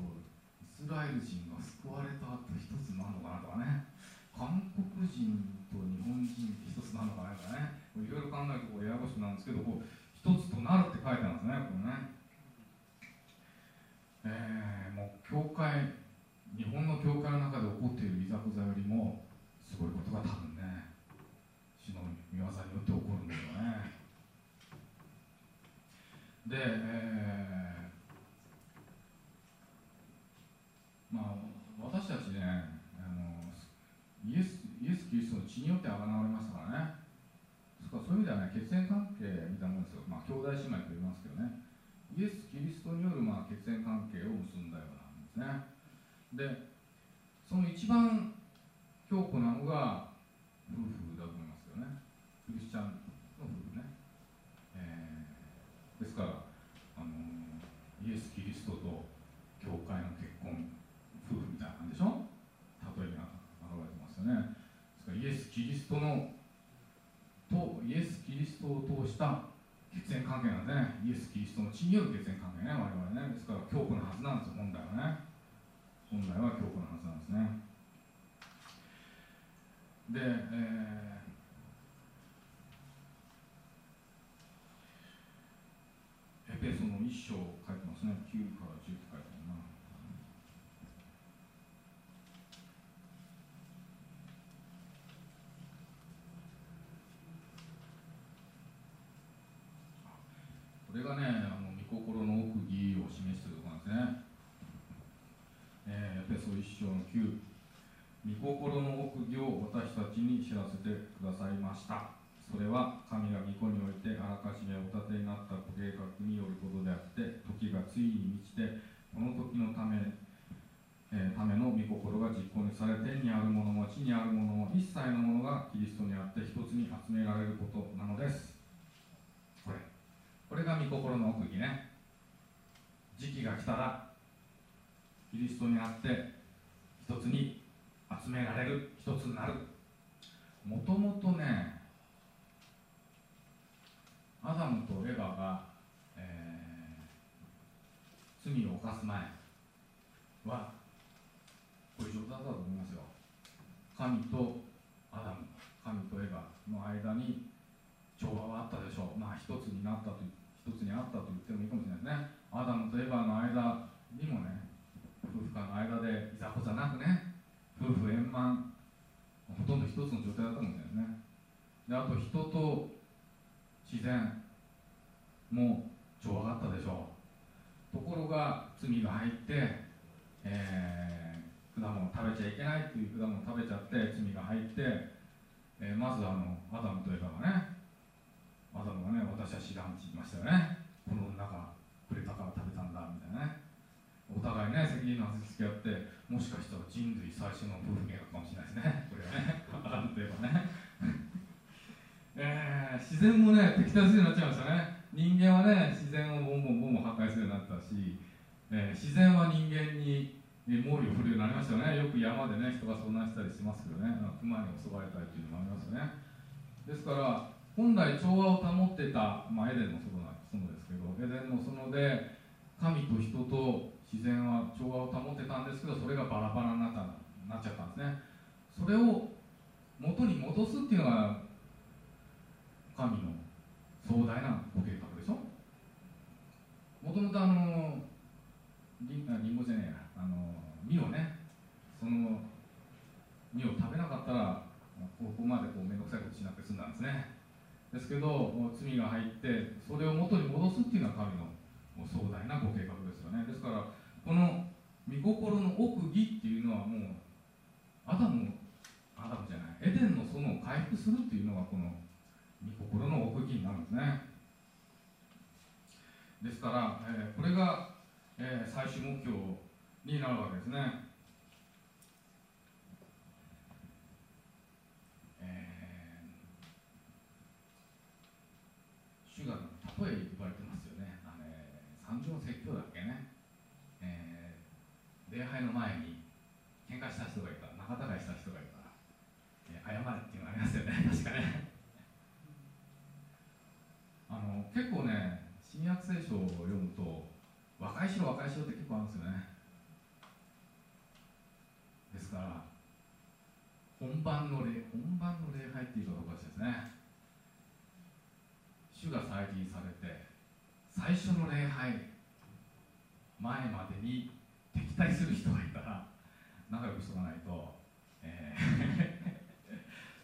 イスラエル人が救われた後一つなのかなとかね。韓国人と日本人って一つなのかなとかね。いろいろ考えるとこうややこしなんですけどこう一つとなるって書いてあるんですねこれね。えーもう教会日本の教会の中で起こっているいざこざよりもすごいことが多分ね主の御業によって起こるんですよね。で、えーまあ私たちねあのイエスイエス・キリストの血によってあがなわれましたからね。そういう意味ではね血縁関係みたいなもんですよ。まあ兄弟姉妹と言いますけどね。イエス・キリストによるまあ血縁関係を結んだようなんですね。でその一番強固なのが夫婦だと思いますよね。クリスチャンの夫婦ね、えーですから、あのイエス・キリストと教会の結婚夫婦みたいな感じでしょ？例えが現れてますよね。ですからイエス・キリストのとイエス・キリストを通した血縁関係なんでね。イエス・キリストの血による血縁関係ね我々ね。ですから強固なはずなんですよ本来はね。本来は強固なはずなんですね。で、えーエペソの一章書いてますね。9から10って書いてあるなこれがねあの御心の奥義を示しているところなんですね、えーペソ一章の9御心の奥義を私たちに知らせてくださいました。それは神が御子においてあらかじめお立てになったご計画によることであって時がついに満ちてこの時のため、えーための御心が実行にされ天にあるものも地にあるものも一切のものがキリストにあって一つに集められることなのです。これが御心の奥義ね。時期が来たらキリストにあって一つに集められる一つになる。もともとねアダムとエバが、えー罪を犯す前はこういう状態だと思いますよ。神とアダム神とエバの間に調和はあったでしょう。まあ一つになったと一つにあったと言ってもいいかもしれないですね。アダムとエバの間にもね夫婦間の間でいざこざなくね夫婦円満ほとんど一つの状態だったかもしれないですね。であと人と自然も調和があったでしょう。ところが罪が入って、えー果物食べちゃいけないっていう果物食べちゃって罪が入って、えーまずあのアダムとエバがねアダムがね私は知らんって言いましたよね。この女がくれたから食べたんだみたいなね。お互いね責任のなすりつけ合ってもしかしたら人類最初の夫婦喧嘩かもしれないですね。これはね。アダムとエバね。えー自然もね敵対するようになっちゃいましたね。人間はね自然をボンボンボンボン破壊するようになったし、えー自然は人間に猛威を振るようになりましたよね。よく山でね人が遭難したりしますけどね。熊に襲われたりというのもありますよね。ですから本来調和を保ってた、まあ、エデンの園な園ですけどエデンの園で神と人と自然は調和を保ってたんですけどそれがバラバラになったなっちゃったんですね。それを元に戻すっていうのが神の壮大なご計画でしょ？もともとあのリンあリンゴじゃねえやあの実をね。その実を食べなかったらここまでこう面倒くさいことしなくて済んだんですね。ですけど罪が入ってそれを元に戻すっていうのは神のもう壮大なご計画ですよね。ですからこの御心の奥義っていうのはもうアダムアダムじゃないエデンの園を回復するっていうのがこの御心の奥義になるんですね。ですから、えーこれが、えー最終目標になるわけですね、主が例え言われてますよね。あの三条説教だっけね、えー礼拝の前に喧嘩した人がいた。仲違いした人がいた。ら、えー謝れっていうのがありますよね。確かね。あの結構ね新約聖書を読むと和解しろ和解しろって結構あるんですよね。ですから本番の礼本番の礼拝っていうかどうかしいですね。主が再臨されて最初の礼拝前までに敵対する人がいたら仲良くしとかないと、え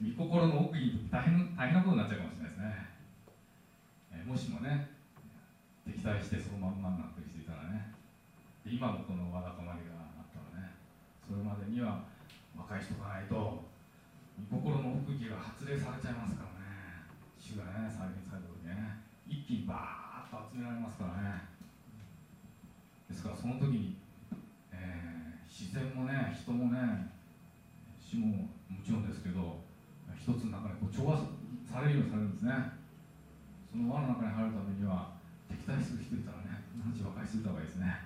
ー、御心の奥に大変大変なことになっちゃうかもしれないですね、えーもしもね敵対してそのまんまになってる人いたらねで今もこのわだかまりがあったらねそれまでには若い人がないと御心の奥義が発令されちゃいますからね。主がね再臨されたね。一気にバーッと集められますからね。ですからその時に、えー自然もね人もね死ももちろんですけど一つの中でこう調和されるようにされるんですね。その輪の中に入るためには敵対する人いたらね何時和解していた方がいいですね、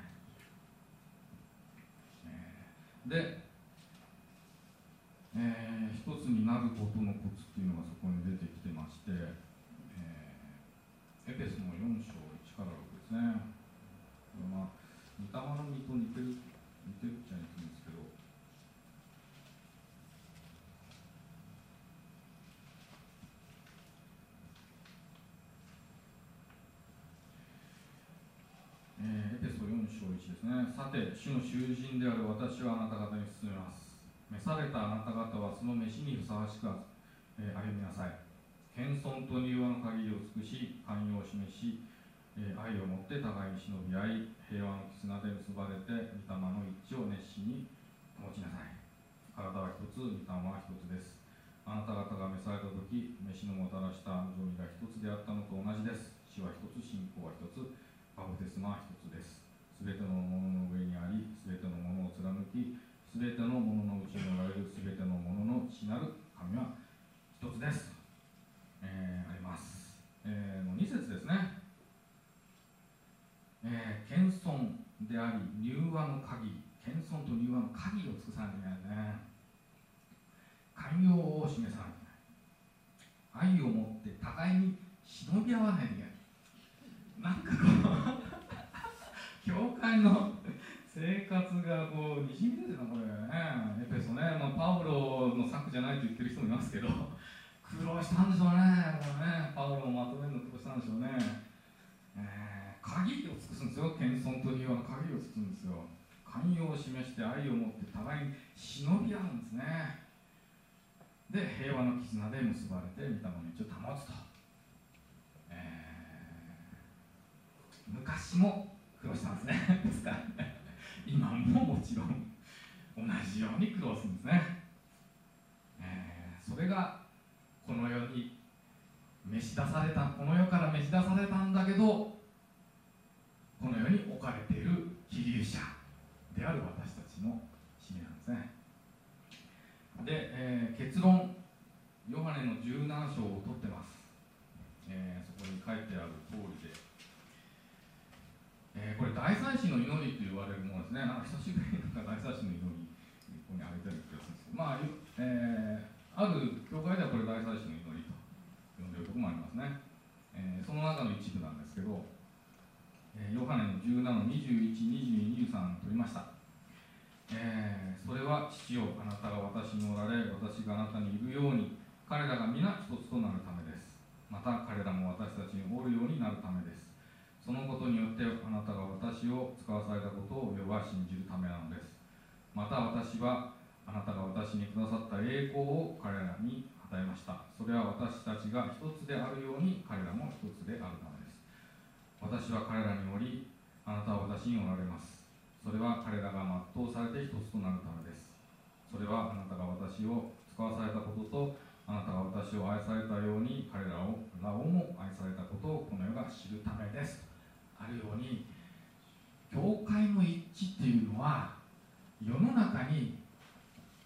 えーで、えー一つになることのコツっていうのがそこに出てきてまして、エペスの4章1から6ですねこれまあ御霊の実と似てる似てるっちゃ似てるんですけどえーエペソ4章1ですね。さて、主の囚人である私はあなた方に進めます。召されたあなた方はその召しにふさわしく、えー歩みなさい。謙遜と柔和の限りを尽くし、寛容を示し、愛をもって互いに忍び合い、平和の絆で結ばれて、御霊の一致を熱心に保ちなさい。体は一つ、御霊は一つです。あなた方が召された時、召しのもたらした望みが一つであったのと同じです。死は一つ、信仰は一つ、バプテスマは一つです。すべてのものの上にあり、すべてのものを貫き、すべてのもののうちにおられるすべてのものの父なる神は一つです。えーあります。えーの2節ですね。えー謙遜であり、柔和の鍵、謙遜と柔和の鍵を尽くさなきゃいけないね。寛容を示さなきゃいけない。愛を持って互いに忍び合わないといけない。なんかこう教会の生活がこうにじみ出てるなこれねエペソね、まあ、パウロの作じゃないと言ってる人もいますけど苦労したんでしょうねこれね。パウロをまとめるの苦労したんでしょうね、えー鍵を尽くすんですよ。謙遜というような鍵を尽くすんですよ。寛容を示して愛を持って互いに忍び合うんですね。で平和の絆で結ばれて御霊の道を保つと、えー昔も苦労したんですね。ですか。ら今ももちろん同じように苦労するんですね、えーそれがこの世に召し出されたこの世から召し出されたんだけどこの世に置かれている希留者である私たちの使命なんですね。で、えー結論ヨハネの17章を取ってます、えーそこに書いてある通りで、えーこれ大祭司の祈りと言われるものですね。なんか久しぶりになんか大祭司の祈りここに挙げてる気がするんですけど。まあ、えーある教会ではこれ大祭司の祈りと呼んでいるところもありますね、えーその中の一部なんですけど、えーヨハネの17 21、22、23取りました、えーそれは父よあなたが私におられ私があなたにいるように彼らが皆一つとなるためです。また彼らも私たちにおるようになるためです。そのことによってあなたが私を使わされたことを世は信じるためなのです。また私はあなたが私にくださった栄光を彼らに与えました。それは私たちが一つであるように彼らも一つであるためです。私は彼らにおりあなたは私におられます。それは彼らが全うされて一つとなるためです。それはあなたが私を使わされたこととあなたが私を愛されたように彼らをらをも愛されたことをこの世が知るためです。あるように教会の一致っていうのは世の中に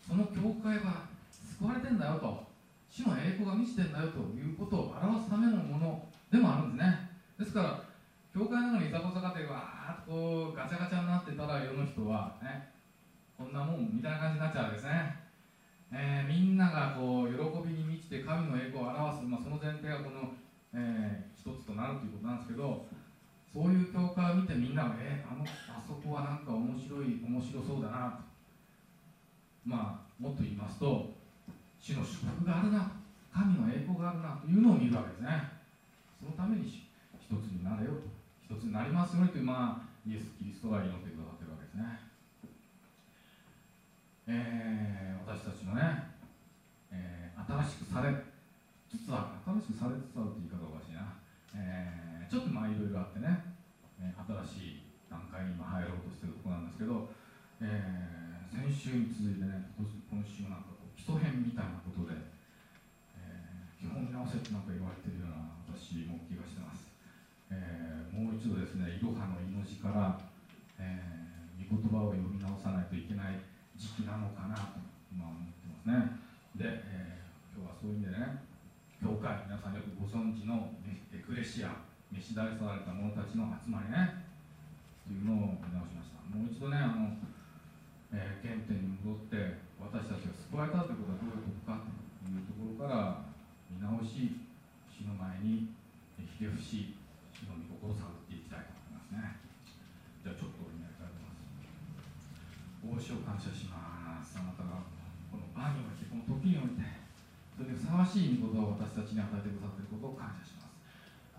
その教会は救われてんだよと主の栄光が満ちてんだよということを表すためのものでもあるんですね。ですから教会の中にいざこざがあってわーっとこうガチャガチャになってたら世の人はねこんなもんみたいな感じになっちゃうわけですね、えーみんながこう喜びに満ちて神の栄光を表す、まあ、その前提がこの、えー一つとなるということなんですけどそういう教会を見てみんなが「えーあのあそこはなんか面白い面白そうだな」と。まあもっと言いますと主の祝福があるな神の栄光があるなというのを見るわけですね。そのために一つになれよと一つになりますようにというまあイエス・キリストが祈ってくださってるわけですね。えー私たちのね、えー新しくされつつある新しくされつつあるって言い方おかしいな、えーちょっとまあいろいろあってね、え新しい段階に今入ろうとしてるところなんですけど、えー先週に続いてね今週なんかこう基礎編みたいなことで、えー基本に直せってなんか言われてるような私も気がしてます、えーもう一度ですねいろはの命から、えー御言葉を読み直さないといけない時期なのかなと今思ってますね。で、えー今日はそういう意味でね教会皆さんよくご存知のエエクレシア召し出された者たちの集まりねというのを見直しました。もう一度ねあの、えー原点に戻って私たちが救われたということはどういうことかというところから見直し主の前にひれ伏し主の御心を探っていきたいと思いますね。じゃあちょっとお願いしたいと思います。大主を感謝します。あなたがこの場においてこの時においてそれにふさわしい御言葉を私たちに与えてくださっていることを感謝します。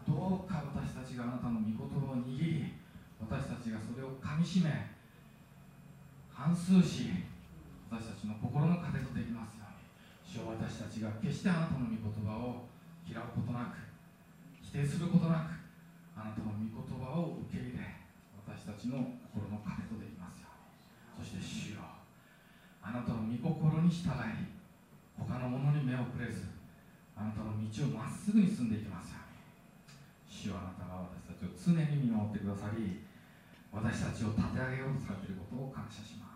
どうか私たちがあなたの御言葉を握り私たちがそれをかみしめ反数し私たちの心の糧とできますように主よ私たちが決してあなたの御言葉を嫌うことなく否定することなくあなたの御言葉を受け入れ私たちの心の糧とできますように。そして主よあなたの御心に従い他のものに目をくれずあなたの道をまっすぐに進んでいきますように。主よあなたが私たちを常に見守ってくださり私たちを立て上げようとされていることを感謝します。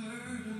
heard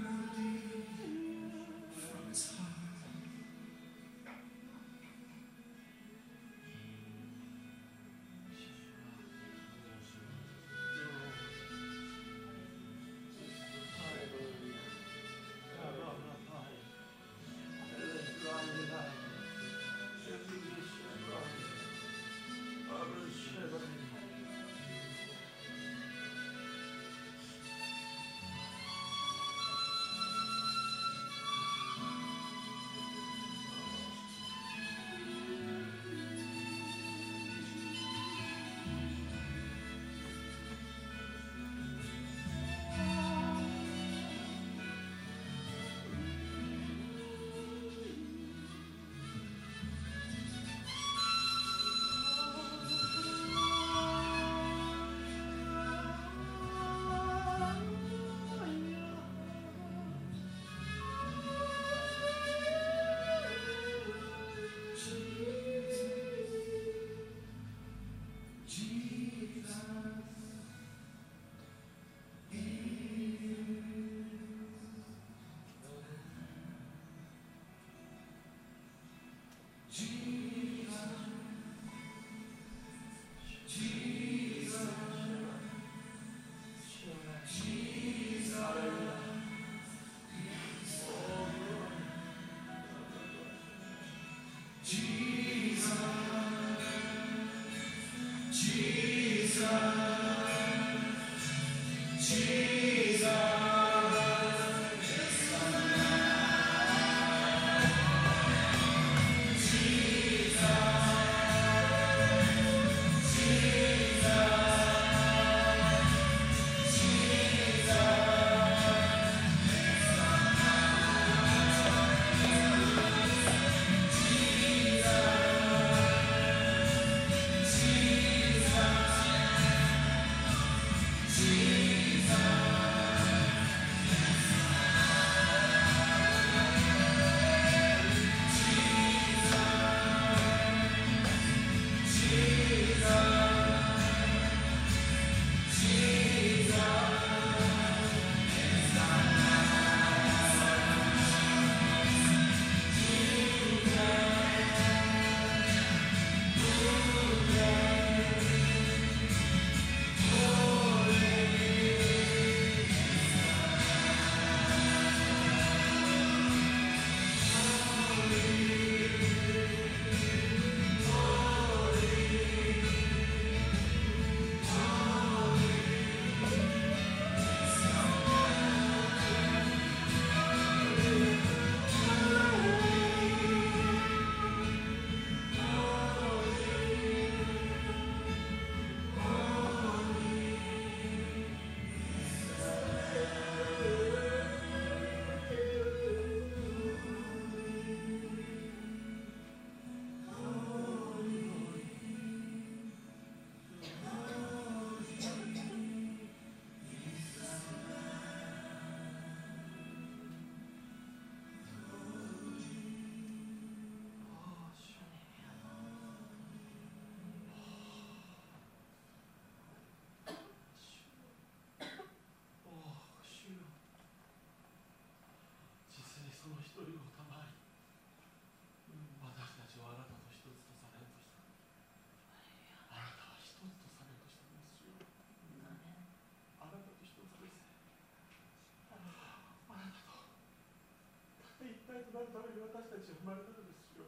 なるために私たち生まれたのですよ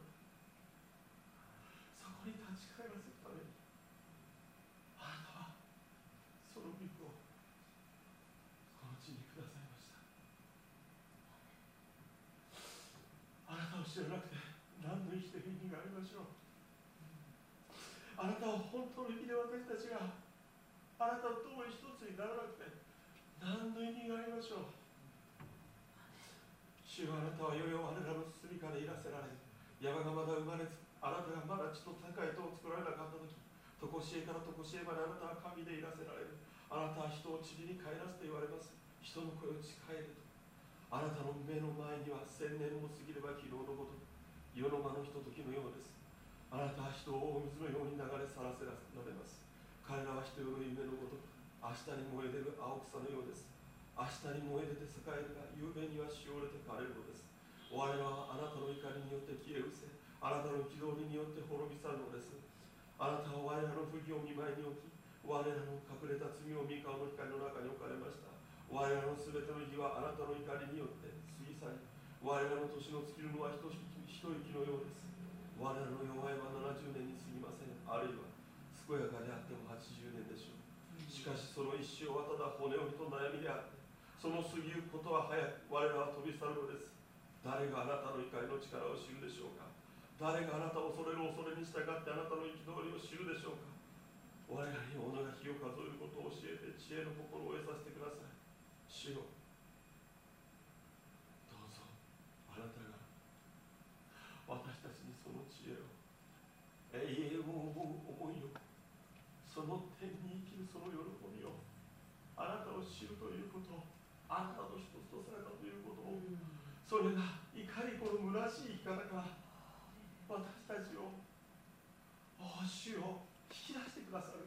そこに立ち返らせるためにあなたはその御子をこの地にくださいましたあなたを知らなくて何の生きてる意味がありましょうあなたを本当の意味で私たちがあなたと共に一つにならなくて何の意味がありましょう主よあなたはよよ我らの住みかでいらせられ山がまだ生まれずあなたがまだ地と高い塔を作られなかった時常しえから常しえまであなたは神でいらせられる。あなたは人を塵に帰らすと言われます。人の声を近えると。あなたの目の前には千年も過ぎれば昨日のこと。世の間のひとときのようです。あなたは人を大水のように流れ去らせられます。彼らは人よの夢のごと。明日に燃え出る青草のようです。明日に燃え出て栄えるが夕べにはしおれて枯れるのです。我らはあなたの怒りによって消え失せあなたの憤りによって滅び去るのです。あなたは我らの不義を見舞いに置き我らの隠れた罪を三河の光の中に置かれました。我らのすべての義はあなたの怒りによって過ぎ去り我らの年の尽きるのは一息一息のようです。我らの弱いは70年に過ぎません。あるいは健やかであっても80年でしょう。しかしその一生はただ骨折りと悩みであってその過ぎゆくことは早く我らは飛び去るのです誰があなたの怒りの力を知るでしょうか誰があなたを恐れる恐れに従ってあなたの憤りを知るでしょうか我らに己が日を数えることを教えて知恵の心を得させてください主よどうぞあなたが私たちにその知恵を永遠を思う思いをその天に生きるその喜びをあなたを知るということあなたと一つとされたということをそれがいかにこの虚しい生き方か私たちをお主を引き出してくださる。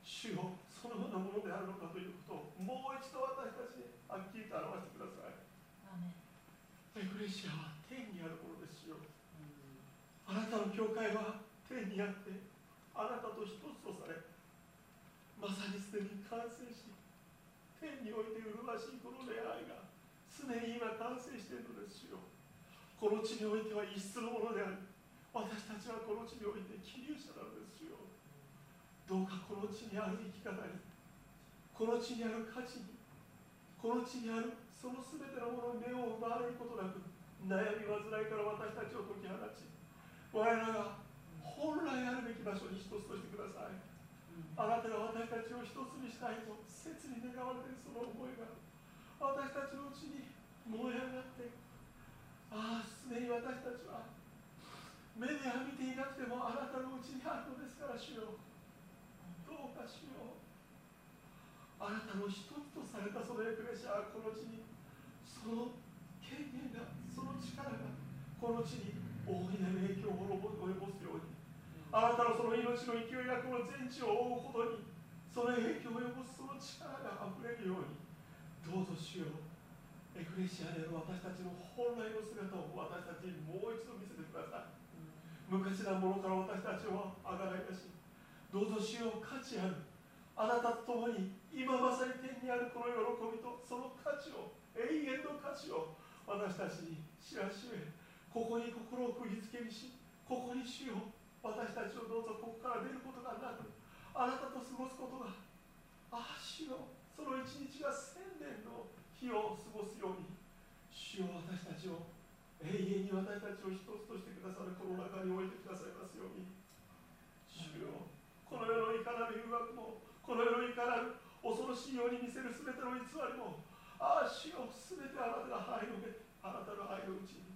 主よそのようなものであるのかということをもう一度私たちにはっきりと表してください。エクレシアは天にあるものですよ。あなたの教会は天にあってあなたと一つとされまさにすでに完成し天において麗しいこの恋愛が常に今完成しているのですよ。この地においては異質のものであり私たちはこの地において起立者なのですよ。どうかこの地にある生き方にこの地にある価値にこの地にあるその全てのものに目を奪われることなく悩み煩いから私たちを解き放ち我らが本来あるべき場所に一つとしてください。あなたが私たちを一つにしたいと切に願われているその思いが私たちのうちに燃え上がってああすでに私たちは目では見ていなくてもあなたのうちにあるのですから主よ。どうか主よ。うあなたの一つとされたそのエクレシアはこの地にその権限がその力がこの地に大いなる影響を及ぼすように。あなたのその命の勢いがこの全地を覆うほどにその影響を及ぼすその力があふれるように。どうぞ主よエクレシアでの私たちの本来の姿を私たちにもう一度見せてください。昔なものから私たちをあがない出しどうぞ主よ価値あるあなたと共に今まさに天にあるこの喜びとその価値を永遠の価値を私たちに知らしめここに心を釘付けにしここに主よ私たちをどうぞここから出ることがなくあなたと過ごすことがああ主よその一日が年の日を過ごすように主よ私たちを永遠に私たちを一つとしてくださるこの中に置いてくださいますように。主よこの世のいかなる誘惑もこの世のいかなる恐ろしいように見せる全ての偽りもああ主よ全てあなたが愛のあなたの愛のうちに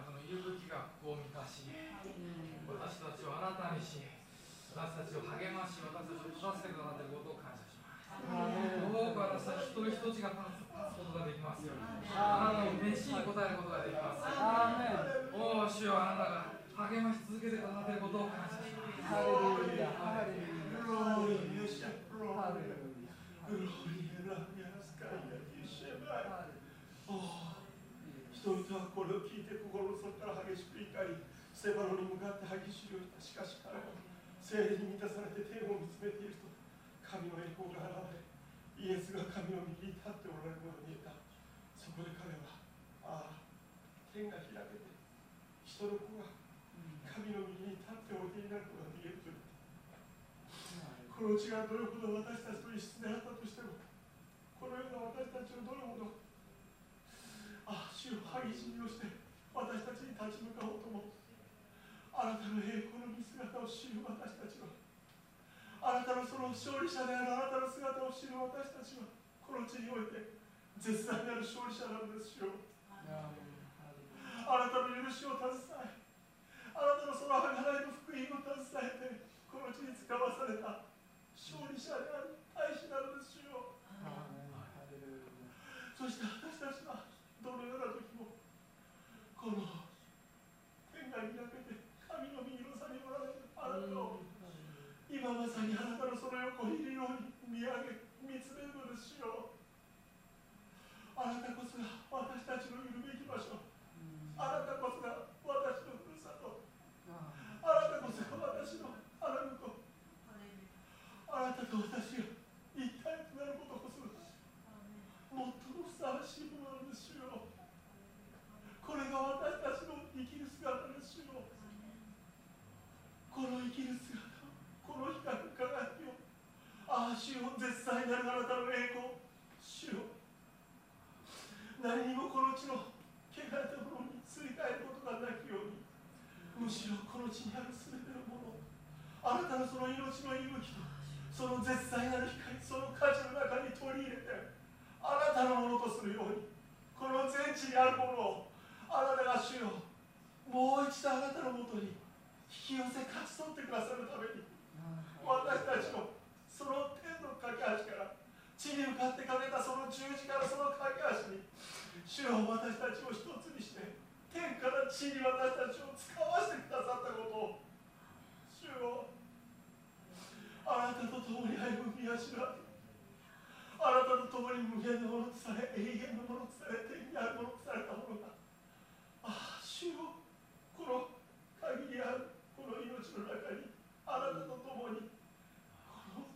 なたの言うべきがここを満たし私たちをあなたにし私たちを励まし私たちを立たせてくださっていることを感謝します。どうか私たち一人一人が立つことができますように。あなたの召しに応えることができますように。おお主よあなたが励まし続けてくださっていることを感謝しますハレルヤハレルヤハレルヤハレルヤ人々はこれを聞いて心の底から激しく怒りステバノに向かって激しく言った。しかし彼は聖霊に満たされて天を見つめていると神の栄光が現れイエスが神の右に立っておられるのが見えた。そこで彼はああ天が開けて人の子が神の右に立っておいでになることが見えると言った。この地がどれほど私たちと一室であったとしてもこのような私たちをどれほどああ主を激しみをして私たちに立ち向かおうともあなたの栄光の見姿を知る私たちはあなたのその勝利者であるあなたの姿を知る私たちはこの地において絶大なる勝利者なんですよ。あなたの許しを携えあなたのその計らいの福音を携えてこの地に使わされた勝利者である大使なんですよ。そして私たちはどのような時もこの天が開けて神の右のさにおられるあなたを今まさにあなたのその横にいるように見上げ見つめるのですよ。あなたこそが私たちのいるべき場所。あなたこそが私のふるさと。あなたこそが私の穴婿あなたと私が一体となることこそが最もふさわしいものなんですよ。これが私たちの生きる姿ですよ。この生きる姿この光る輝きをああ主よ絶大なるあなたの栄光。主よ。何にもこの地の汚れたものにすり替えることがなきように。むしろこの地にある全てのもの。あなたのその命の息吹とその絶大なる光その価値の中に取り入れてあなたのものとするようにこの全地にあるものをあなたが主よもう一度あなたのもとに引き寄せ勝ち取ってくださるために私たちの天の架け橋から地に向かってかけたその十字架のその架け橋に主よ私たちを一つにして天から地に私たちを使わせてくださったことを主よあなたと共に歩む宮代あなたと共に無限のものとされ永遠のものとされ天にあるものとされたものがああ主よこの限りあるこの命の中にあなたと共にこの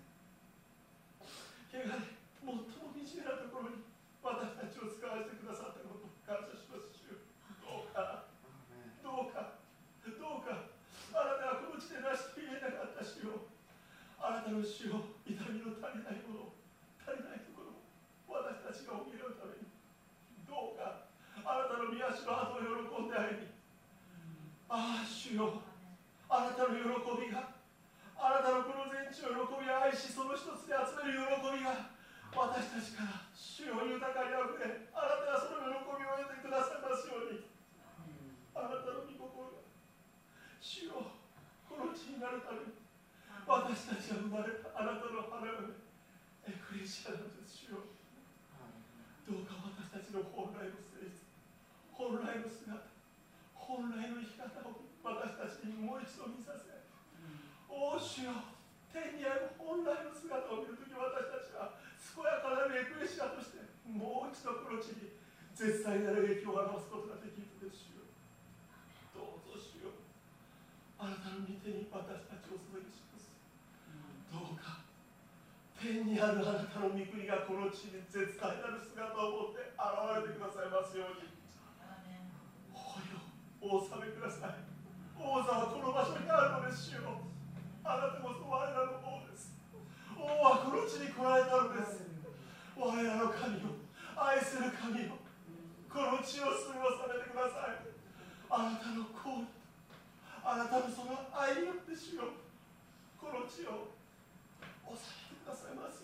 汚れ最も惨めなところに私たちを使わせてくださったことを感謝します主よどうかどうかどうかあなたがこの地で成し遂げなかった主よあたの主よ痛みの足りないもの足りないところ私たちが補うためにどうかあなたの宮代の後を喜んで歩みああ主よ。あなたの喜びがあなたのこの全地を喜び愛しその一つで集める喜びが。私たちから主よ豊かにあふれあなたがその喜びを得てくださいますように。あなたの御心が。主よこの地になるために。私たちが生まれたあなたの花嫁エクレシアなんです主よどうか私たちの本来の性質本来の姿本来の生き方を私たちにもう一度見させお主よ天にある本来の姿を見るとき私たちは健やかなるエクレシアとしてもう一度この地に絶大なる影響を表すことができるのですよ。どうぞ主よ。うあなたの御手に私たちを注ぎし天にあるあなたの御国がこの地に絶大なる姿を持って現れてくださいますように。お納めください。王座はこの場所にあるのですよ。あなたこそ我らの王です。王はこの地に来られたのです。我らの神を愛する神をこの地を住まされてください。あなたの行為あなたのその愛によって主よ。この地を治めてくだ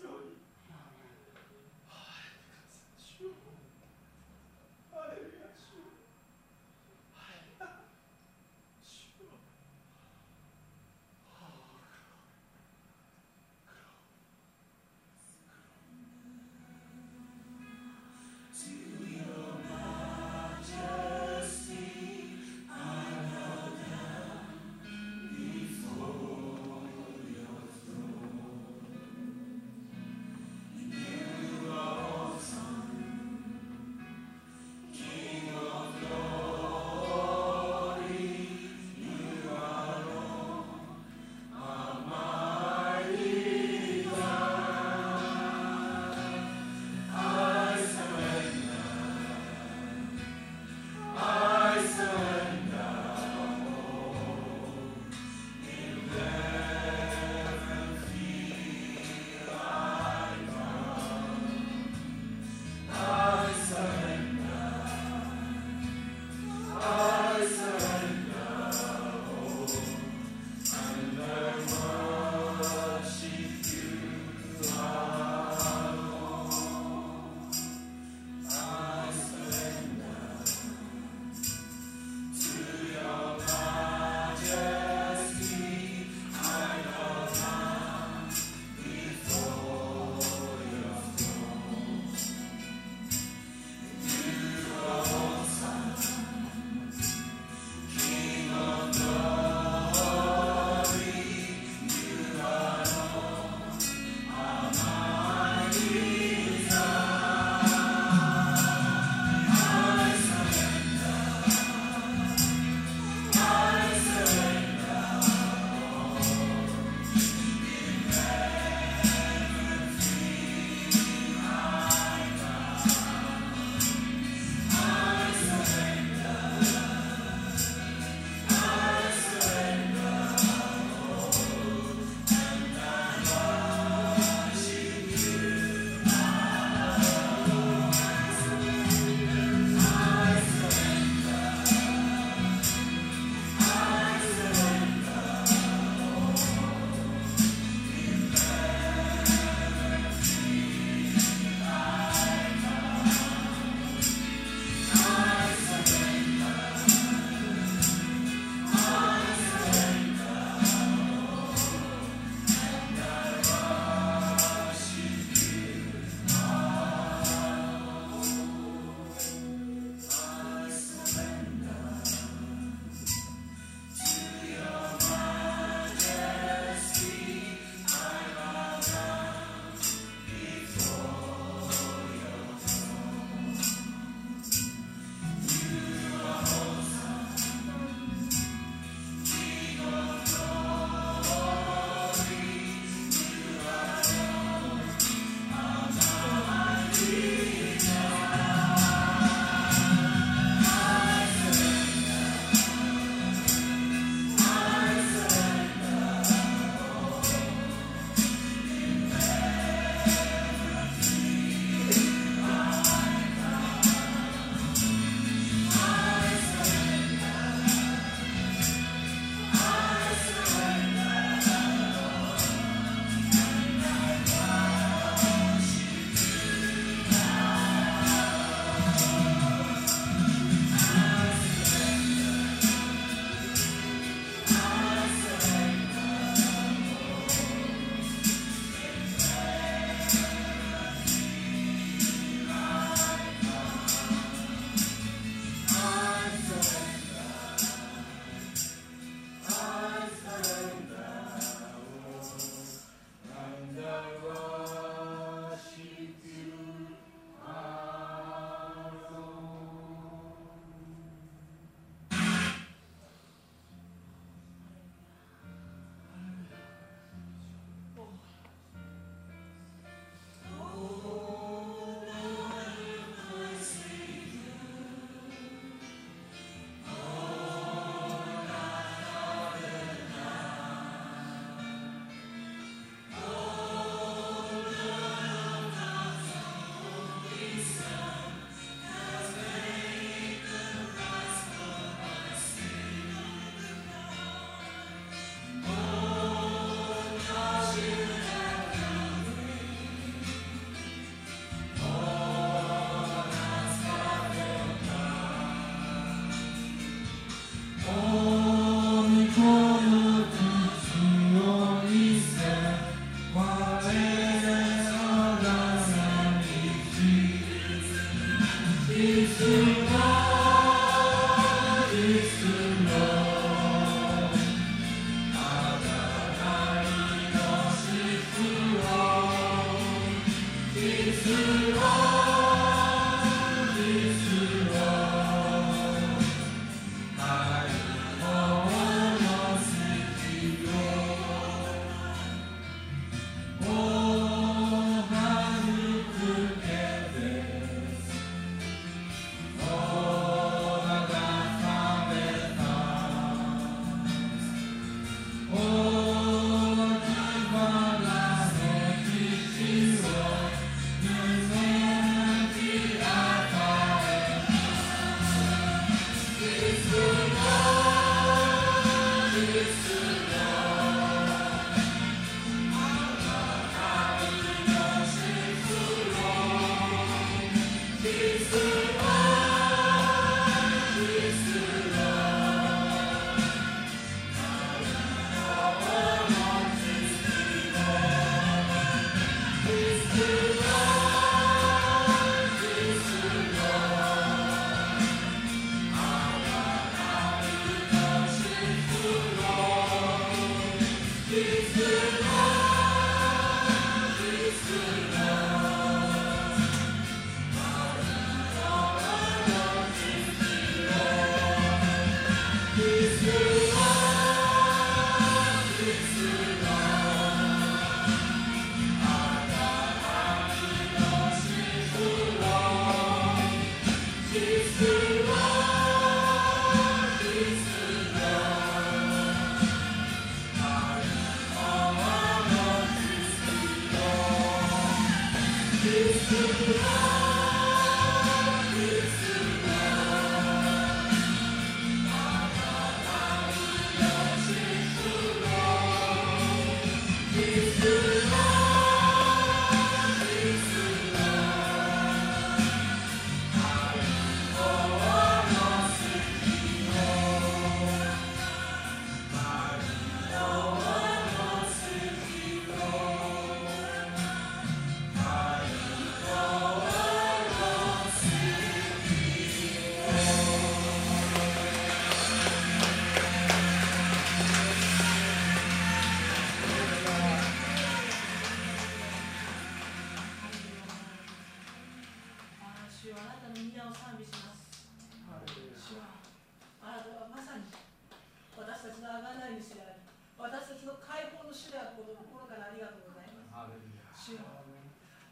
主よ。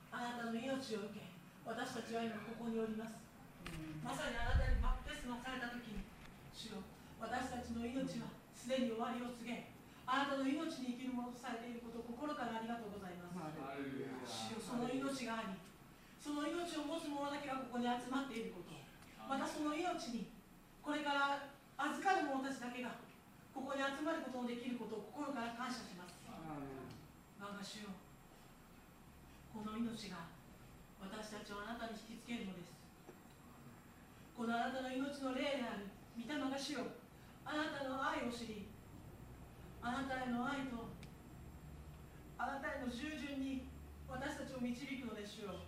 あなたの命を受け私たちは今ここにおります。まさにあなたにバプテスマされた時に主よ私たちの命はすでに終わりを告げあなたの命に生きるものとされていることを心からありがとうございます。主よその命がありその命を持つ者だけがここに集まっていること。またその命にこれから預かる者たちだけがここに集まることのできることを心から感謝します。我が主よこの命が私たちをあなたに引きつけるのです。このあなたの命の霊である御霊が主よあなたの愛を知りあなたへの愛とあなたへの従順に私たちを導くのでしょう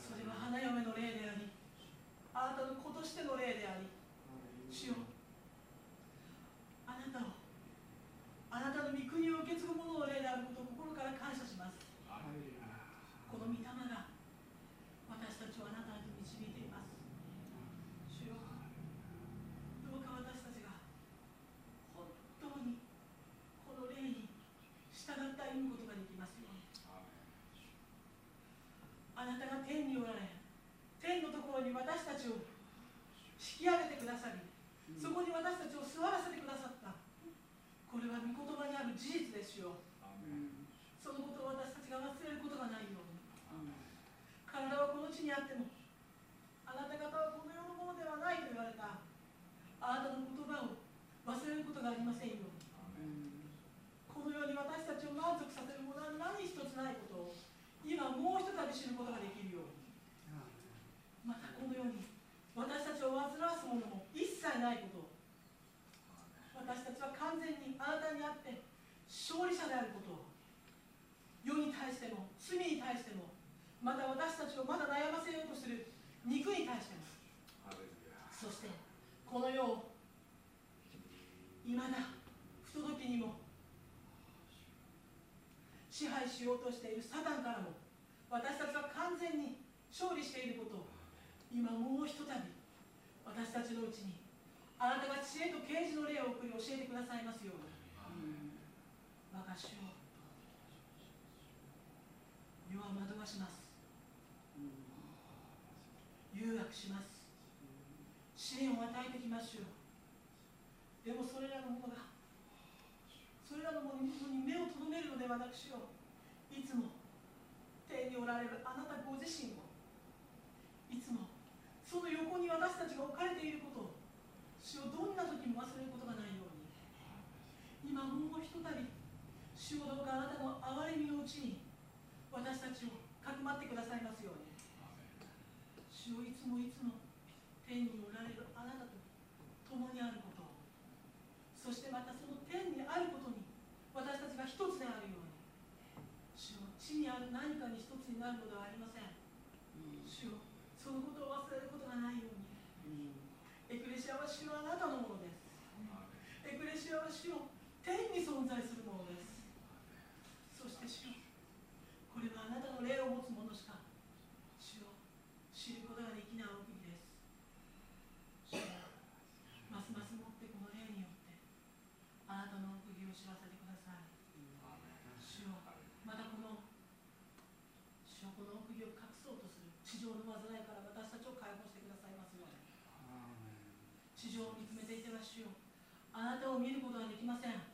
それは花嫁の霊でありあなたの子としての霊であり主よあなたをあなたの御国を受け継ぐ者の霊であることを心から感謝しますこの御霊が私たちをあなたへと導いています主よどうか私たちが本当にこの霊に従って歩むことができますようにあなたが天におられ天のところに私たちを引き上げてくださりそこに私たちを座らせてくださったこれは御言葉にある事実ですよそのことを私たちが忘れることがないように。体はこの地にあってもあなた方はこの世のものではないと言われた。あなたの言葉を忘れることがありませんように。このように私たちを満足させるものは何一つないことを今もう一度知ることができるように。またこのように私たちを煩わすものも一切ないことを。私たちは完全にあなたにあって勝利者であることを。世に対しても罪に対してもまた私たちをまだ悩ませようとする。肉に対しても。そしてこの世をいまだ不届きにも支配しようとしているサタンからも私たちは完全に勝利していることを今もうひとたび私たちのうちにあなたが知恵と啓示の霊を送り教えてくださいますように我が主を世は惑わします。誘惑します。試練を与えてきましょう。でもそれらのものがそれらのものに目を留めるので私をいつも天におられるあなたご自身をいつもその横に私たちが置かれていることを主をどんな時も忘れることがないように。今もうひとたび主をどうかあなたの憐れみのうちに私たちをかくまってくださいますように。主をいつもいつも天におられるあなたと共にあることを。そしてまたその天にあることに私たちが一つであるように。主よ地にある何かに一つになるのではありません。主よそのことを忘れることがないように。エクレシアは主はあなたのものです。エクレシアは主よ天に存在すると霊を持つ者しか主を知ることができない奥義です。ますますもってこの霊によってあなたの奥義を知らせてください。主をまたこの主をこの奥義を隠そうとする地上の災いから私たちを解放してくださいますように地上を見つめていては主よあなたを見ることはできません。